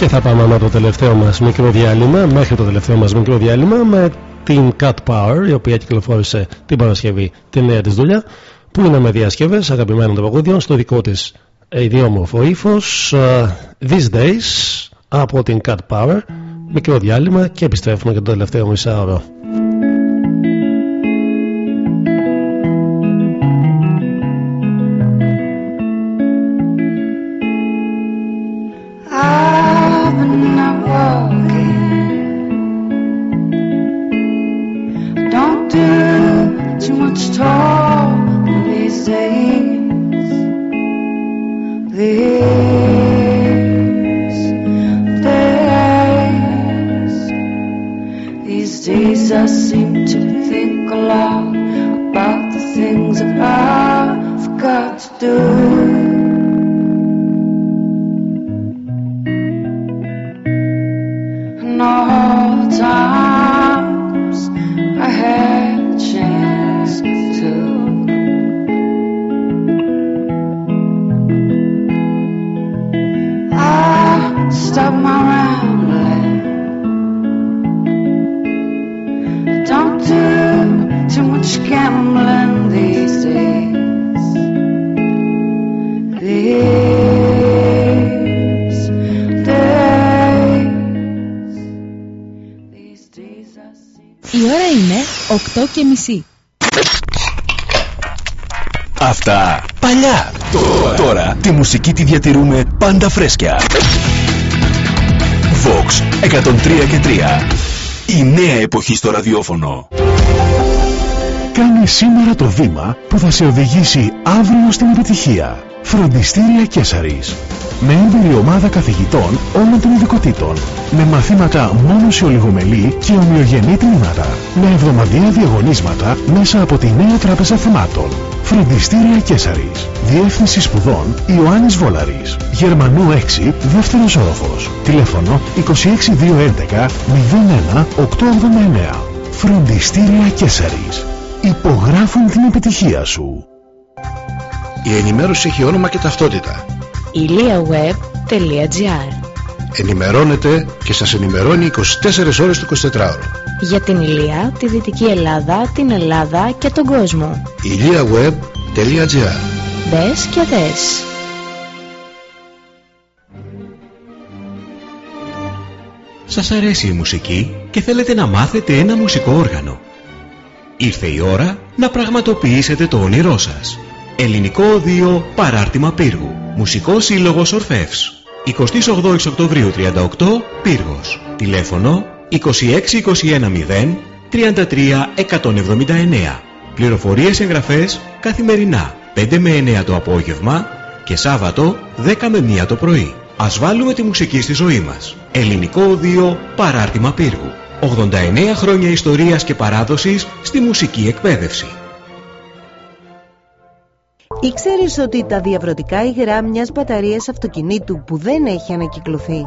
Και θα πάμε με το τελευταίο μας μικρό διάλειμμα, μέχρι το τελευταίο μας μικρό διάλειμμα με την Cat Power, η οποία κυκλοφόρησε την Παρασκευή τη νέα της δουλειά, που είναι με διασκευές αγαπημένων των παγούδιων στο δικό της ιδιόμορφο ύφος uh, These Days από την Cat Power. Μικρό διάλειμμα και επιστρέφουμε για το τελευταίο μισάωρο πάντα φρέσκια. Vox 103 και 3. Η νέα εποχή στο ραδιόφωνο. Κάνε σήμερα το βήμα που θα σε οδηγήσει αύριο στην επιτυχία. Φροντιστήρια Κέσαρης με έμπειρη ομάδα καθηγητών όλων των ειδικοτήτων. Με μαθήματα μόνο σε ολιγομελή και ομοιογενή τμήματα. Με εβδομαδιαία διαγωνίσματα μέσα από τη Νέα Τράπεζα Θεμάτων. Φροντιστήρια Κέσαρης. Διεύθυνση σπουδών Ιωάννης Βόλαρης. Γερμανού 6, δεύτερος όροφος. Τηλέφωνο 26211 01 889. Φροντιστήρια Κέσαρης. Υπογράφουν την επιτυχία σου. Η ενημέρωση έχει όνομα και ταυτότητα iliaweb.gr Ενημερώνετε και σας ενημερώνει 24 ώρες το 24ωρο. Για την Ηλία, τη Δυτική Ελλάδα, την Ελλάδα και τον κόσμο. iliaweb.gr Μπες και δες. Σας αρέσει η μουσική και θέλετε να μάθετε ένα μουσικό όργανο; Ήρθε η ώρα να πραγματοποιήσετε το όνειρό σας. Ελληνικό Οδείο Παράρτημα Πύργου. Μουσικός Σύλλογος Ορφεύς. 28 Οκτωβρίου 38 Πύργος. Τηλέφωνο 26210 33 179. Πληροφορίες εγγραφές καθημερινά 5 με 9 το απόγευμα και Σάββατο 10 με 1 το πρωί. Ας βάλουμε τη μουσική στη ζωή μας. Ελληνικό Οδείο Παράρτημα Πύργου. 89 χρόνια ιστορίας και παράδοσης στη μουσική εκπαίδευση. Ήξερες ότι τα διαβρωτικά υγρά μιας μπαταρίας αυτοκινήτου που δεν έχει ανακυκλωθεί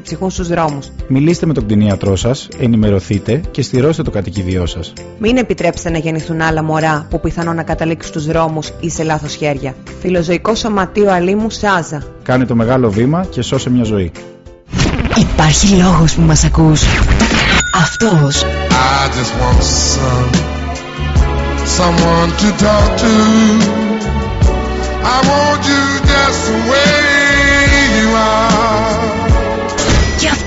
ξεψυχούν στους δρόμους. Μιλήστε με τον κτηνίατρό σας, ενημερωθείτε και στηρώστε το κατοικίδιό σας. Μην επιτρέψετε να γεννηθούν άλλα μωρά που πιθανόν να καταλήξουν στους δρόμους ή σε λάθος χέρια. Φιλοζωικό Σωματείο Αλήμου Σάζα. Κάνε το μεγάλο βήμα και σώσε μια ζωή. Υπάρχει λόγος που μας ακούς. Αυτός. someone to talk to. I want you just the way you are.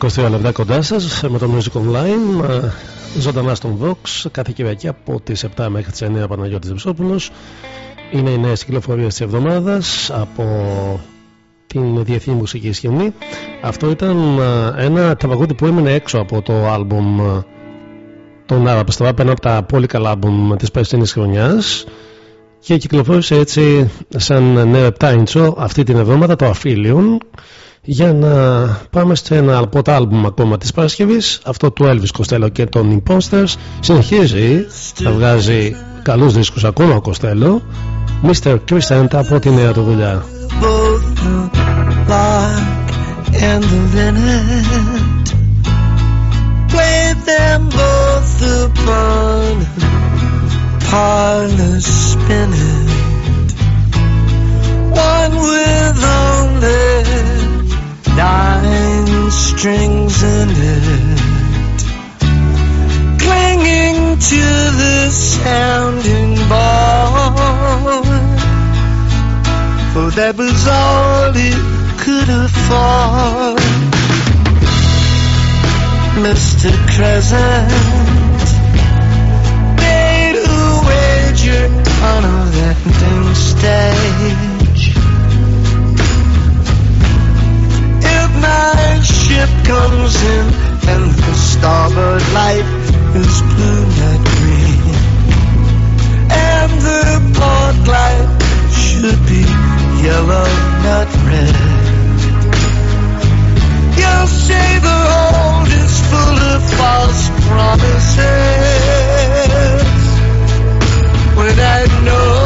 23 λεπτά κοντά σας με το Music Online. Ζωντανά στον Vox κάθε Κυριακή από τις 7 μέχρι τις 9 Παναγιώτης Βυσόπουλο. Είναι οι νέε κυκλοφορίε της εβδομάδας από την διεθνή μουσική σκηνή. Αυτό ήταν ένα τραγούδι που έμεινε έξω από το άλμπουμ των Arab Strap, ένα από τα πολύ καλά άλμπουμ της περσινής χρονιάς και κυκλοφόρησε έτσι σαν νέο 7 αυτή την εβδομάδα το Αφίλιον για να πάμε σε ένα από τα άλμπουμ ακόμα της Παρασκευής αυτό του Elvis Costello και των Imposters συνεχίζει να βγάζει καλούς δίσκους ακόμα ο Costello Mr. Crescent από τη νέα του δουλειά both the nine strings in it. Clinging to the sounding board for that was all it could afford. Mr. Crescent made a wager on a landing my ship comes in and the starboard light is blue, not green, and the port light should be yellow, not red. You'll say the hold is full of false promises when I know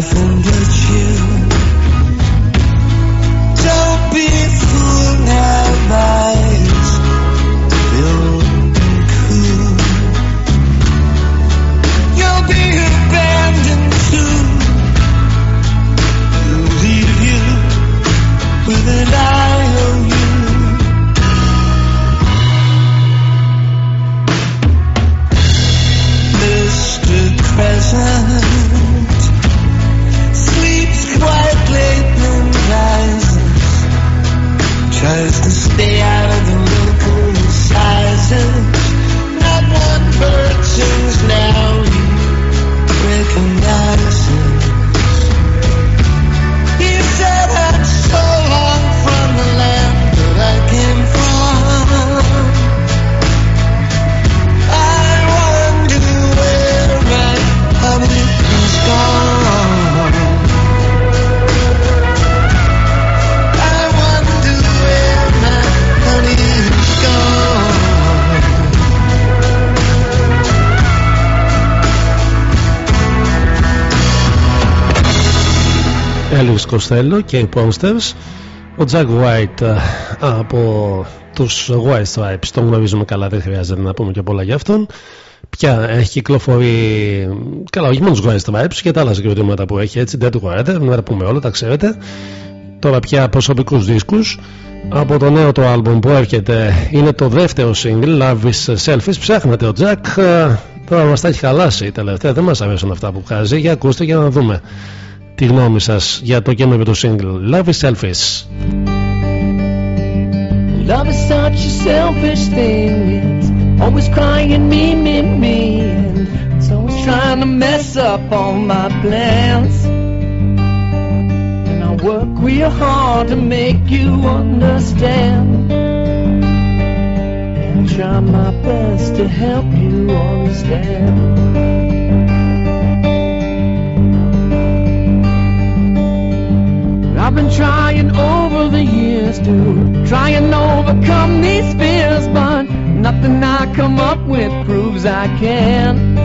I forget you. Stay out of the local sizes. Not one bird sings now. He recognizes. Costello και οι Monsters. Ο Jack White ε, από τους White Stripes τον γνωρίζουμε καλά, δεν χρειάζεται να πούμε και πολλά για αυτόν. Πια έχει κυκλοφορεί, καλά όχι μόνο τους White Stripes και τα άλλα συγκροτήματα που έχει έτσι, Dead Weather, να τα πούμε όλα, τα ξέρετε. Τώρα πια προσωπικούς δίσκους. Από το νέο το άλμπουμ που έρχεται είναι το δεύτερο single, Love is Selfish. Ψάχνατε ο Jack, ε, τώρα μας τα έχει χαλάσει τελευταία, δεν μας αρέσουν αυτά που βγάζει. Για ακούστε για να δούμε τη γνώμη σας για το καινούριο του single Love is Selfish. Love is such a selfish thing. It's always crying me, me, me. And it's always trying to mess up all my plans. And I work real hard to make you understand. And try my best to help you understand. I've been trying over the years to try and overcome these fears, but nothing I come up with proves I can.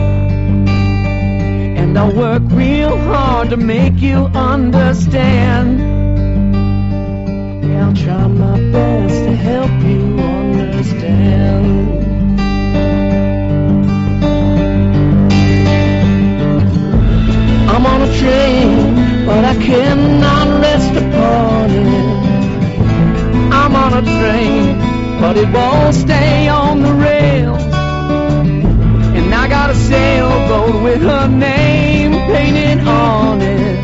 And I work real hard to make you understand. Yeah, I'll try my best to help you understand. I'm on a train, but I cannot rest upon it. I'm on a train, but it won't stay on the rails. And I got a sailboat with her name painted on it.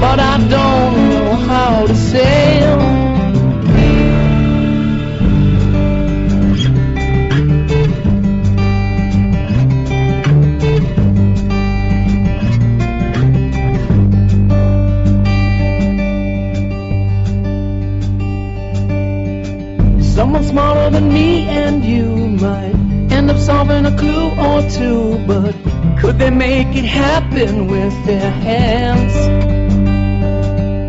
But I don't know how to sail. Smarter than me and you might end up solving a clue or two, but could they make it happen with their hands?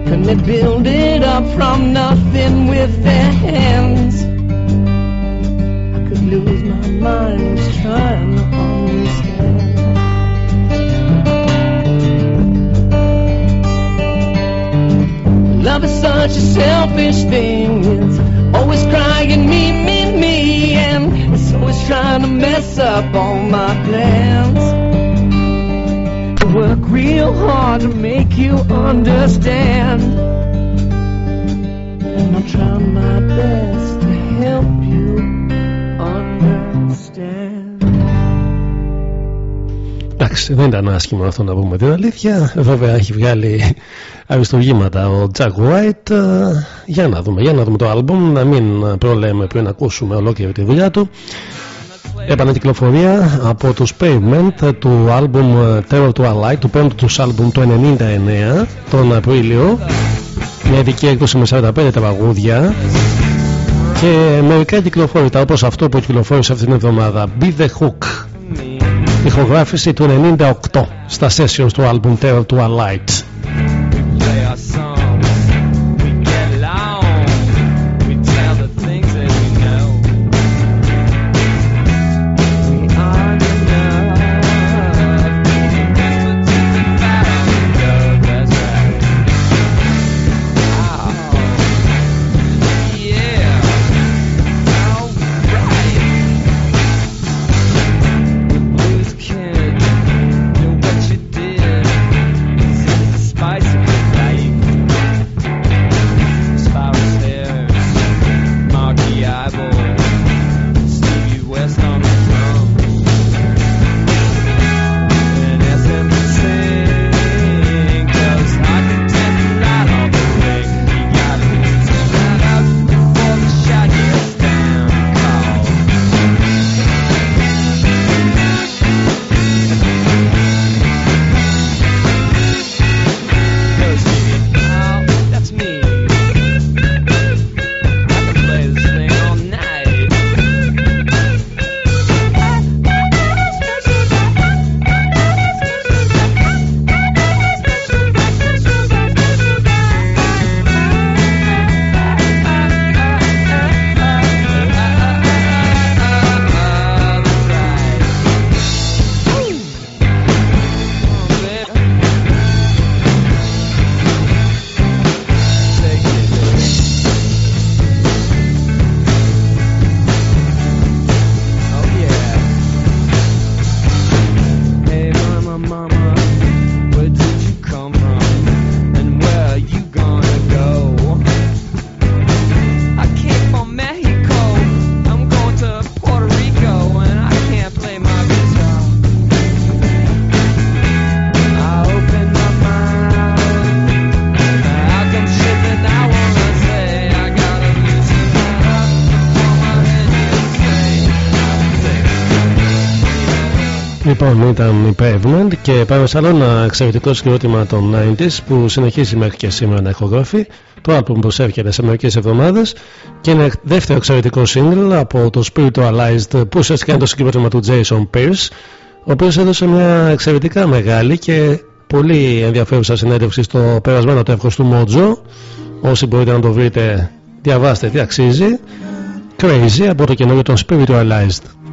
Can they build it up from nothing with their hands? I could lose my mind just trying to understand. Love is such a selfish thing. It's always crying me, me, me, and it's always trying to mess up all my plans. I work real hard to make you understand, and I'm trying my best to help you understand. Εντάξει, δεν ήταν άσχημο αυτό να πούμε την αλήθεια. Βέβαια έχει βγάλει αριστουργήματα ο Jack White. Ε, Για να δούμε, για να δούμε το άλμπουμ, να μην προλέμε πριν ακούσουμε ολόκληρη τη δουλειά του. Επανακυκλοφορία από τους Pavement του άλμπουμ Terror to Alight, του πέμπτου τους άλμπουμ του 99, τον Απρίλιο. Μια ειδική έκδοση με 45 τραγούδια και μερικά κυκλοφόρητα όπως αυτό που κυκλοφόρησε αυτή την εβδομάδα Be The Hook ηχογράφηση του 98 στα sessions του album Terror to a coração. Ήταν η Pavement και πάμε σε άλλο ένα εξαιρετικό συγκρότημα των 90s που συνεχίζει μέχρι και σήμερα να ηχογράφει. Το album προσέρχεται σε μερικές εβδομάδες και είναι δεύτερο εξαιρετικό single από το Spiritualized που ουσιαστικά είναι το συγκρότημα του Jason Pierce ο οποίος έδωσε μια εξαιρετικά μεγάλη και πολύ ενδιαφέρουσα συνέντευξη στο περασμένο τεύχος του Mojo. Όσοι μπορείτε να το βρείτε διαβάστε τι αξίζει. Crazy από το καινούριο των Spiritualized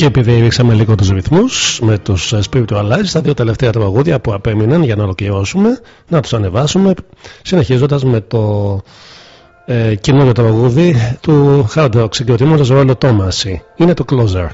Και επειδή ρίξαμε λίγο τους ρυθμούς με τους ε, Spiritualize, τα δύο τελευταία τραγούδια που απέμειναν για να ολοκληρώσουμε, να τους ανεβάσουμε, συνεχίζοντας με το ε, καινούριο τραγούδι του Hard Rock συγκροτήματος Ρόλο Τόμαση. Είναι το Closer.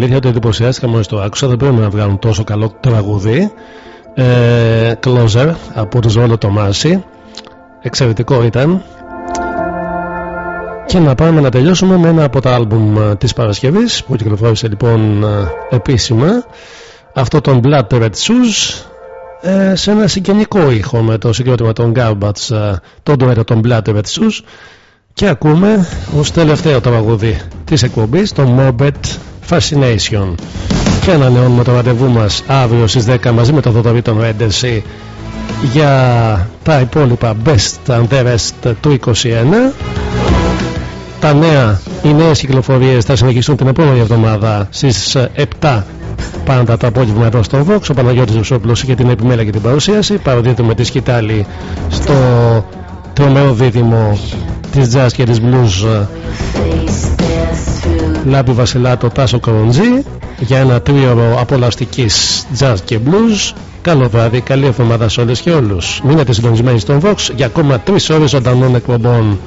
Αλήθεια ότι εντυπωσιάστηκα μόλις το άκουσα. Δεν πρέπει να βγάλουν τόσο καλό τραγουδί. Ε, Closer από το Ζόλο Τομάση. Εξαιρετικό ήταν. Και να πάμε να τελειώσουμε με ένα από τα άλμπουμ ε, της Παρασκευής που κυκλοφόρησε λοιπόν ε, επίσημα αυτό τον Blood Red Shoes ε, σε ένα συγγενικό ήχο με το συγκρότημα των Garbage ε, τον дуέτο των Blood Red Shoes και ακούμε ως τελευταίο τραγούδι της εκπομπής το Morbid Fascination. Και ανανεώνουμε το ραντεβού μας αύριο στις 10 μαζί με τον Θοδωρή τον Ρέντερσι για τα υπόλοιπα Best and the Rest του 21 τα νέα, οι νέες κυκλοφορίες θα συνεχιστούν την επόμενη εβδομάδα στις 7 πάντα το απόγευμα εδώ στο Vox ο Παναγιώτης Βουσόπουλος και την επιμέλεια και την παρουσίαση. Παροδίεται με τη σκητάλη στο τρομερό δίδυμο της jazz και της blues Λάμπη Βασιλάτο Τάσο Κοροντζή για ένα τρίωρο απολαυστικής jazz και blues. Καλό βράδυ, καλή εβδομάδα σε όλες και όλους. Μείνετε συντονισμένοι στον Vox για ακόμα τρεις ώρες ζωντανών εκπομπών